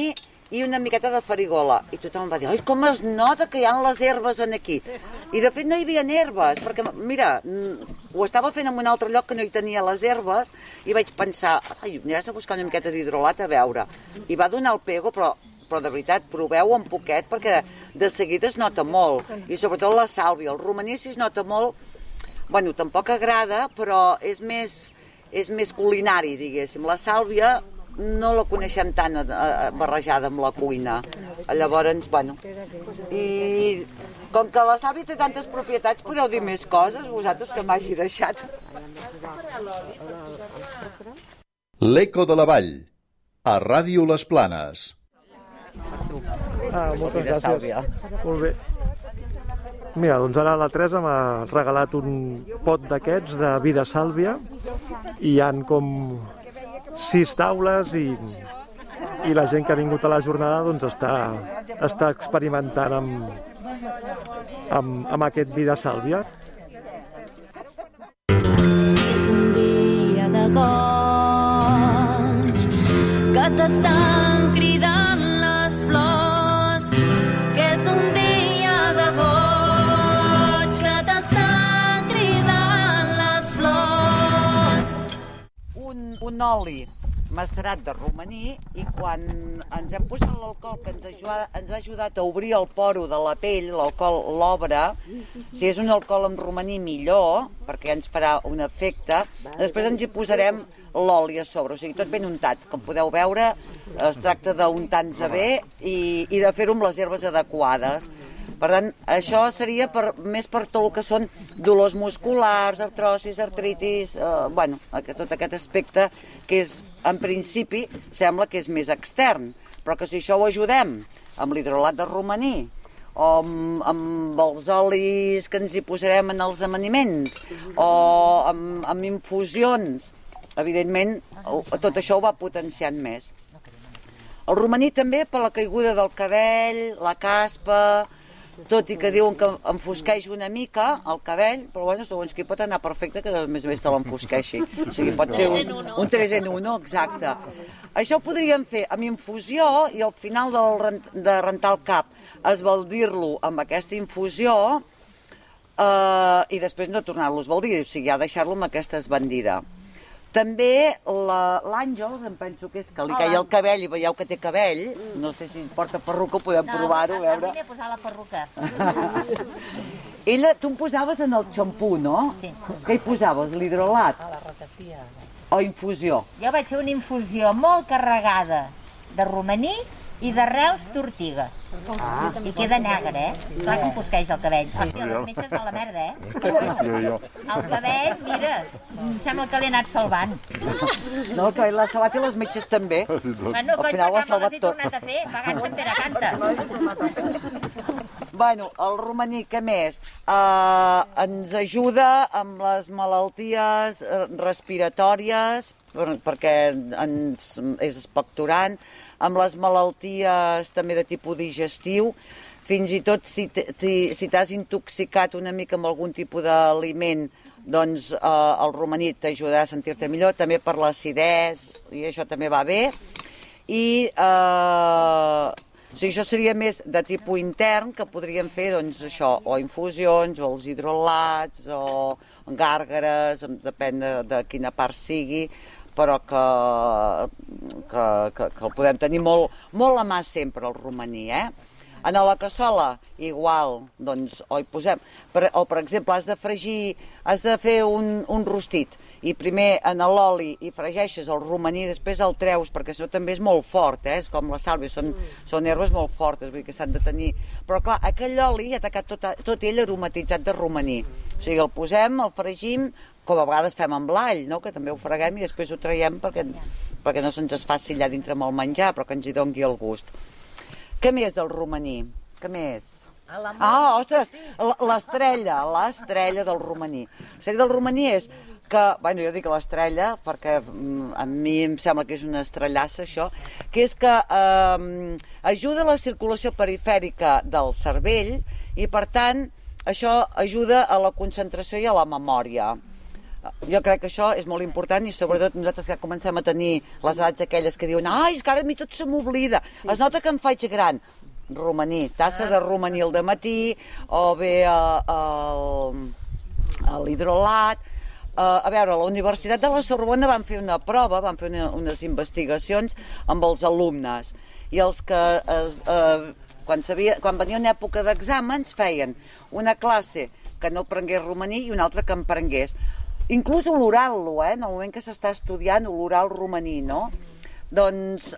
i una miqueta de farigola. I tothom va dir, oi, com es nota que hi ha les herbes en aquí. I de fet no hi havia herbes, perquè, mira, mm, ho estava fent en un altre lloc que no hi tenia les herbes i vaig pensar, ai, aniràs a buscar una miqueta d'hidrolat a veure. I va donar el pego, però però de veritat, proveu un poquet perquè de seguida es nota molt i sobretot la sàlvia, el romaní si es nota molt bueno, tampoc agrada però és més, és més culinari diguéssim, la sàlvia no la coneixem tan eh, eh, barrejada amb la cuina llavors, bueno i com que la sàlvia té tantes propietats podeu dir més coses vosaltres que m'hagi deixat L'Eco de la Vall, a Ràdio Les Planes. Ah, moltes gràcies. Molt bé. Mira, doncs ara la Teresa m'ha regalat un pot d'aquests de vi de sàlvia i hi han com sis taules i, i la gent que ha vingut a la jornada doncs està, està experimentant amb, amb, amb aquest vi de sàlvia. És un dia de goig que t'estan cridant oli macerat de romaní i quan ens hem posat l'alcohol que ens ha, ajudat, ens ha ajudat a obrir el poro de la pell, l'alcohol l'obre, si és un alcohol amb romaní millor, perquè ens farà un efecte, després ens hi posarem l'oli a sobre, o sigui, tot ben untat. Com podeu veure, es tracta d'untar-nos bé i, i de fer-ho amb les herbes adequades. Per tant, això seria per, més per tot el que són dolors musculars, artrosis, artritis, eh, bueno, tot aquest aspecte que és, en principi, sembla que és més extern, però que si això ho ajudem amb l'hidrolat de romaní, o amb, amb els olis que ens hi posarem en els amaniments, o amb, amb infusions, evidentment, tot això ho va potenciant més. El romaní també per la caiguda del cabell, la caspa, tot i que diuen que enfosqueix una mica el cabell, però bueno, segons qui pot anar perfecte que a més a més te l'enfosqueixi. O sigui, pot ser un, un 3 en 1, exacte. Això ho podríem fer amb infusió i al final del, rent- de rentar el cap esbaldir-lo amb aquesta infusió eh, i després no tornar-lo a esbaldir, o sigui, ja deixar-lo amb aquesta esbandida. També l'Àngel, em penso que és que li caia el cabell i veieu que té cabell, no sé si porta perruca, podem provar-ho, a veure. A m'he posat la perruca. Ella, tu em posaves en el xampú, no? Sí. Què hi posaves? L'hidrolat? A la ratafia. O infusió? Jo vaig fer una infusió molt carregada de romaní i d'arrels d'ortiga. Ah. I queda negre, eh? Clar que em fosqueix el cabell. Hòstia, les metges de la merda, eh? El cabell, mira, em sembla que l'he anat salvant. No, el cabell l'ha salvat i les metges també. Bueno, Al final ho ha perquè me salvat l'has tot. tornat a fer, pagant Sant Pere canta. Bueno, el romaní, què més? Uh, ens ajuda amb les malalties eh, respiratòries, per, perquè ens és expectorant, amb les malalties també de tipus digestiu, fins i tot si t- ti- si t'has intoxicat una mica amb algun tipus d'aliment, doncs eh, el romaní t'ajudarà a sentir-te millor, també per l'acidès, i això també va bé. I eh, o sigui, això seria més de tipus intern, que podríem fer, doncs, això, o infusions, o els hidrolats, o gàrgares, depèn de, de quina part sigui, però que, que, que, que el podem tenir molt, molt a mà sempre, el romaní, eh? En la cassola, igual, doncs, o hi posem, per, o per exemple, has de fregir, has de fer un, un rostit, i primer en l'oli hi fregeixes el romaní, després el treus, perquè això també és molt fort, eh? és com la sàlvia, són, són herbes molt fortes, vull dir que s'han de tenir... Però clar, aquell oli ha tacat tot, tot ell aromatitzat de romaní. O sigui, el posem, el fregim, com a vegades fem amb l'all, no? que també ho freguem i després ho traiem perquè, perquè no se'ns es faci allà dintre amb el menjar, però que ens hi dongui el gust. Què més del romaní? Què més? Ah, ostres, l'estrella, l'estrella del romaní. L'estrella del romaní és que, bueno, jo dic l'estrella perquè mm, a mi em sembla que és una estrellassa això, que és que eh, ajuda la circulació perifèrica del cervell i per tant això ajuda a la concentració i a la memòria. Jo crec que això és molt important i sobretot nosaltres que comencem a tenir les edats aquelles que diuen ai, és que ara a mi tot se m'oblida, es nota que em faig gran. Romaní, tassa de romaní al matí o bé eh, l'hidrolat. Uh, a veure, a la Universitat de la Sorbona van fer una prova, van fer una, unes investigacions amb els alumnes i els que uh, uh, quan, sabia, quan venia una època d'exàmens feien una classe que no prengués romaní i una altra que en prengués. Inclús olorant-lo, eh? en el moment que s'està estudiant, olorar el romaní, no? Doncs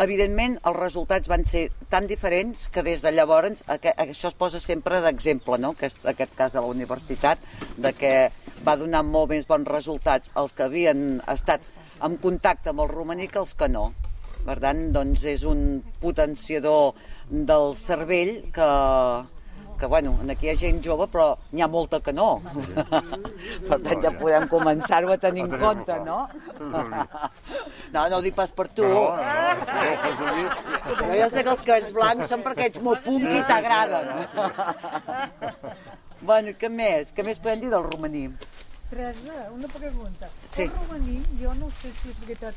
evidentment els resultats van ser tan diferents que des de llavors això es posa sempre d'exemple, no? aquest, aquest cas de la universitat, de que va donar molt més bons resultats els que havien estat en contacte amb el romaní que els que no. Per tant, doncs és un potenciador del cervell que, que bueno, aquí hi ha gent jove, però n'hi ha molta que no. per tant, ja podem començar-ho a tenir en compte, no? No, no ho dic pas per tu. Jo ja sé que els cabells blancs són perquè ets molt punk i t'agraden. bueno, què més? Què més podem dir del romaní? Teresa, una pregunta. Sí. El romaní, jo no sé si és veritat.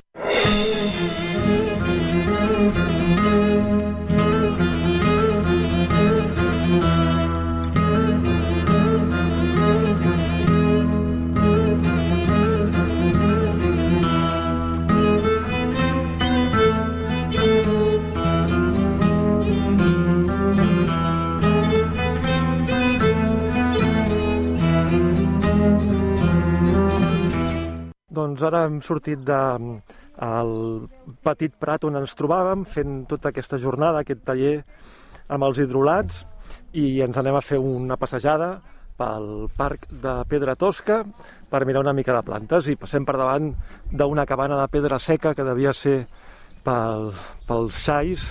Doncs ara hem sortit de, al petit prat on ens trobàvem fent tota aquesta jornada, aquest taller amb els hidrolats i ens anem a fer una passejada pel parc de Pedra Tosca per mirar una mica de plantes i passem per davant d'una cabana de pedra seca que devia ser pel, pels xais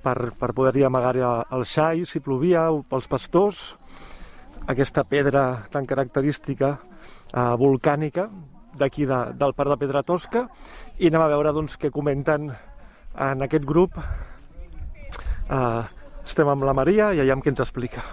per, per poder-hi amagar el xai si plovia o pels pastors. Aquesta pedra tan característica eh, volcànica d'aquí de, del Parc de Pedra Tosca i anem a veure doncs, què comenten en aquest grup. Uh, estem amb la Maria i allà què ens explica.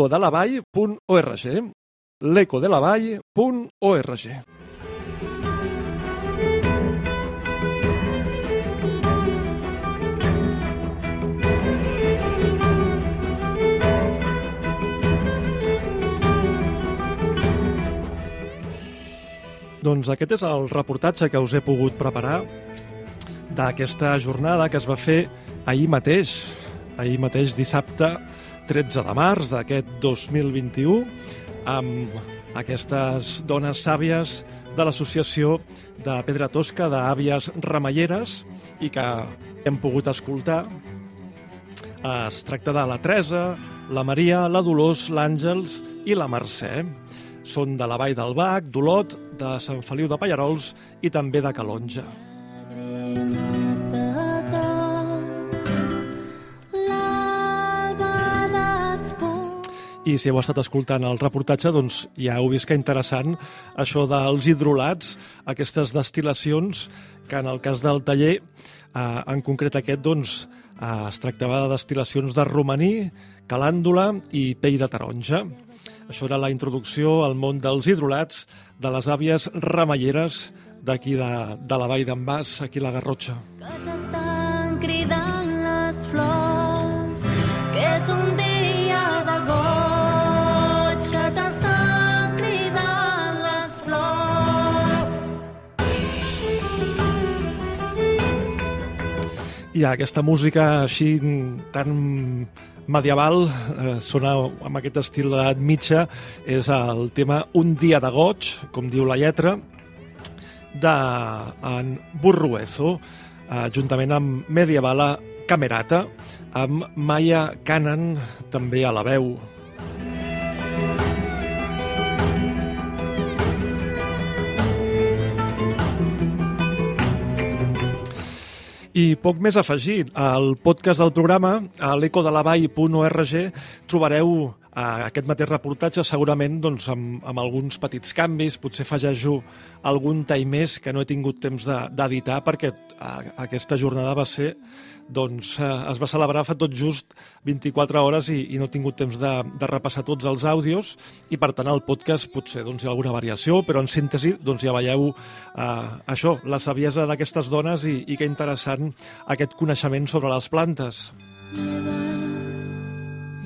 l'ecodelavall.org l'ecodelavall.org Doncs aquest és el reportatge que us he pogut preparar d'aquesta jornada que es va fer ahir mateix, ahir mateix dissabte 13 de març d'aquest 2021, amb aquestes dones sàvies de l'Associació de Pedra Tosca d'Àvies Remeieres i que hem pogut escoltar. Es tracta de la Teresa, la Maria, la Dolors, l'Àngels i la Mercè. Són de la Vall del Bac, d'Olot, de Sant Feliu de Pallarols i també de Calonja. Llàgrimes I si heu estat escoltant el reportatge, doncs ja heu vist que interessant això dels hidrolats, aquestes destil·lacions, que en el cas del taller, eh, en concret aquest, doncs, eh, es tractava de destil·lacions de romaní, calàndula i pell de taronja. Això era la introducció al món dels hidrolats de les àvies remeieres d'aquí de, de la vall d'en Bas, aquí a la Garrotxa. que t'estan cridant les flors, I aquesta música així tan medieval, eh, sona amb aquest estil d'edat mitja, és el tema Un dia de goig, com diu la lletra, de en Burruezo, eh, juntament amb Medievala Camerata, amb Maya Canan també a la veu. I poc més a afegir. Al podcast del programa, a l'ecodelavall.org, trobareu eh, aquest mateix reportatge segurament doncs, amb, amb alguns petits canvis, potser afegeixo algun tall més que no he tingut temps de- d'editar perquè eh, aquesta jornada va ser doncs, eh, es va celebrar fa tot just 24 hores i, i no he tingut temps de, de repassar tots els àudios i per tant el podcast potser doncs, hi ha alguna variació, però en síntesi doncs, ja veieu eh, això, la saviesa d'aquestes dones i, i que interessant aquest coneixement sobre les plantes.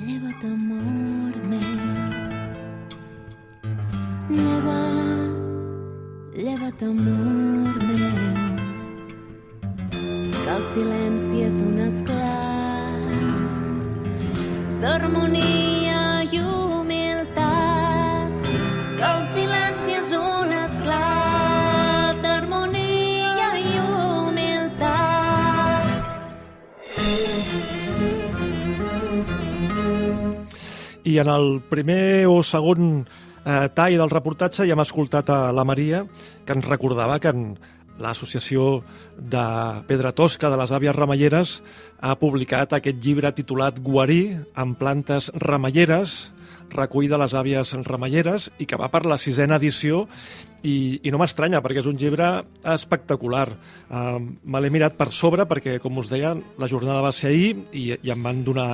Lleva't, amor meu. Lleva't, lleva't, amor meu que el silenci és un esclat d'harmonia i humilitat, que el silenci és un esclat d'harmonia i humilitat. I en el primer o segon eh, tall del reportatge ja hem escoltat a la Maria, que ens recordava que en, l'Associació de Pedra Tosca de les Àvies Ramelleres ha publicat aquest llibre titulat Guarí amb plantes ramelleres, recull de les àvies ramelleres i que va per la sisena edició i, i no m'estranya perquè és un llibre espectacular. Uh, me l'he mirat per sobre perquè, com us deia, la jornada va ser ahir i, i em van donar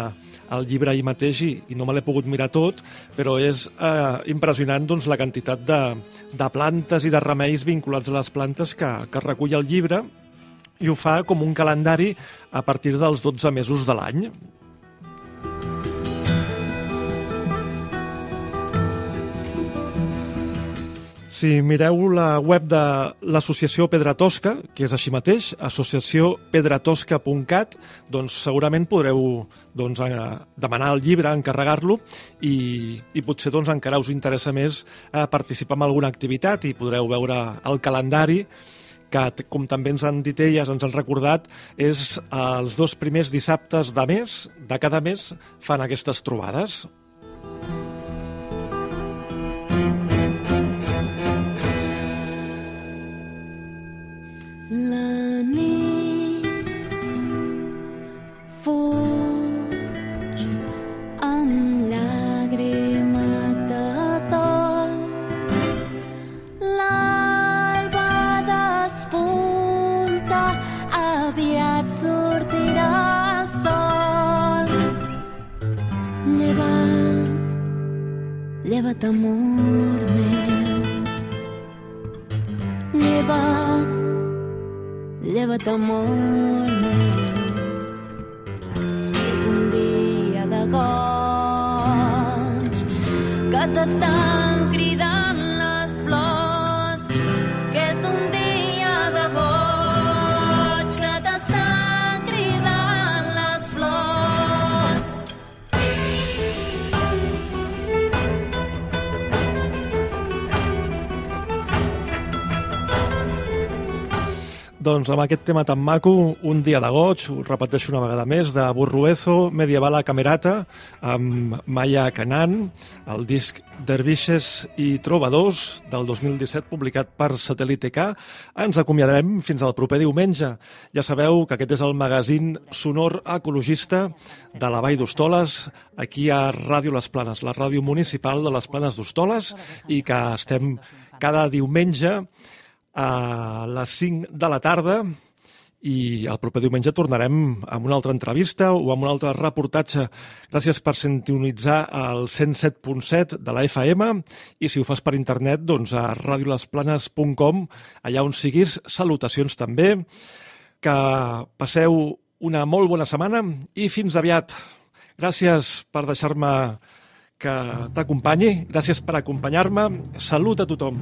el llibre ahir mateix i, i no me l'he pogut mirar tot, però és uh, impressionant doncs, la quantitat de, de plantes i de remeis vinculats a les plantes que, que recull el llibre i ho fa com un calendari a partir dels 12 mesos de l'any. Si mireu la web de l'associació Pedra Tosca, que és així mateix, associaciópedratosca.cat, doncs segurament podreu doncs, eh, demanar el llibre, encarregar-lo i, i potser doncs, encara us interessa més eh, participar en alguna activitat i podreu veure el calendari que, com també ens han dit elles, ens han recordat, és els dos primers dissabtes de mes, de cada mes, fan aquestes trobades. La lleva't, amor meu. Lleva't, lleva't, amor Doncs amb aquest tema tan maco, un dia de goig, ho repeteixo una vegada més, de Burruezo, Medieval a Camerata, amb Maya Canan, el disc Dervishes i Trobadors del 2017, publicat per Satèl·lite K. Ens acomiadarem fins al proper diumenge. Ja sabeu que aquest és el magazín sonor ecologista de la Vall d'Hostoles, aquí a Ràdio Les Planes, la ràdio municipal de les Planes d'Hostoles, i que estem cada diumenge a les 5 de la tarda i el proper diumenge tornarem amb una altra entrevista o amb un altre reportatge. Gràcies per sintonitzar el 107.7 de la FM i si ho fas per internet, doncs a radiolesplanes.com, allà on siguis, salutacions també, que passeu una molt bona setmana i fins aviat. Gràcies per deixar-me que t'acompanyi, gràcies per acompanyar-me, salut a tothom.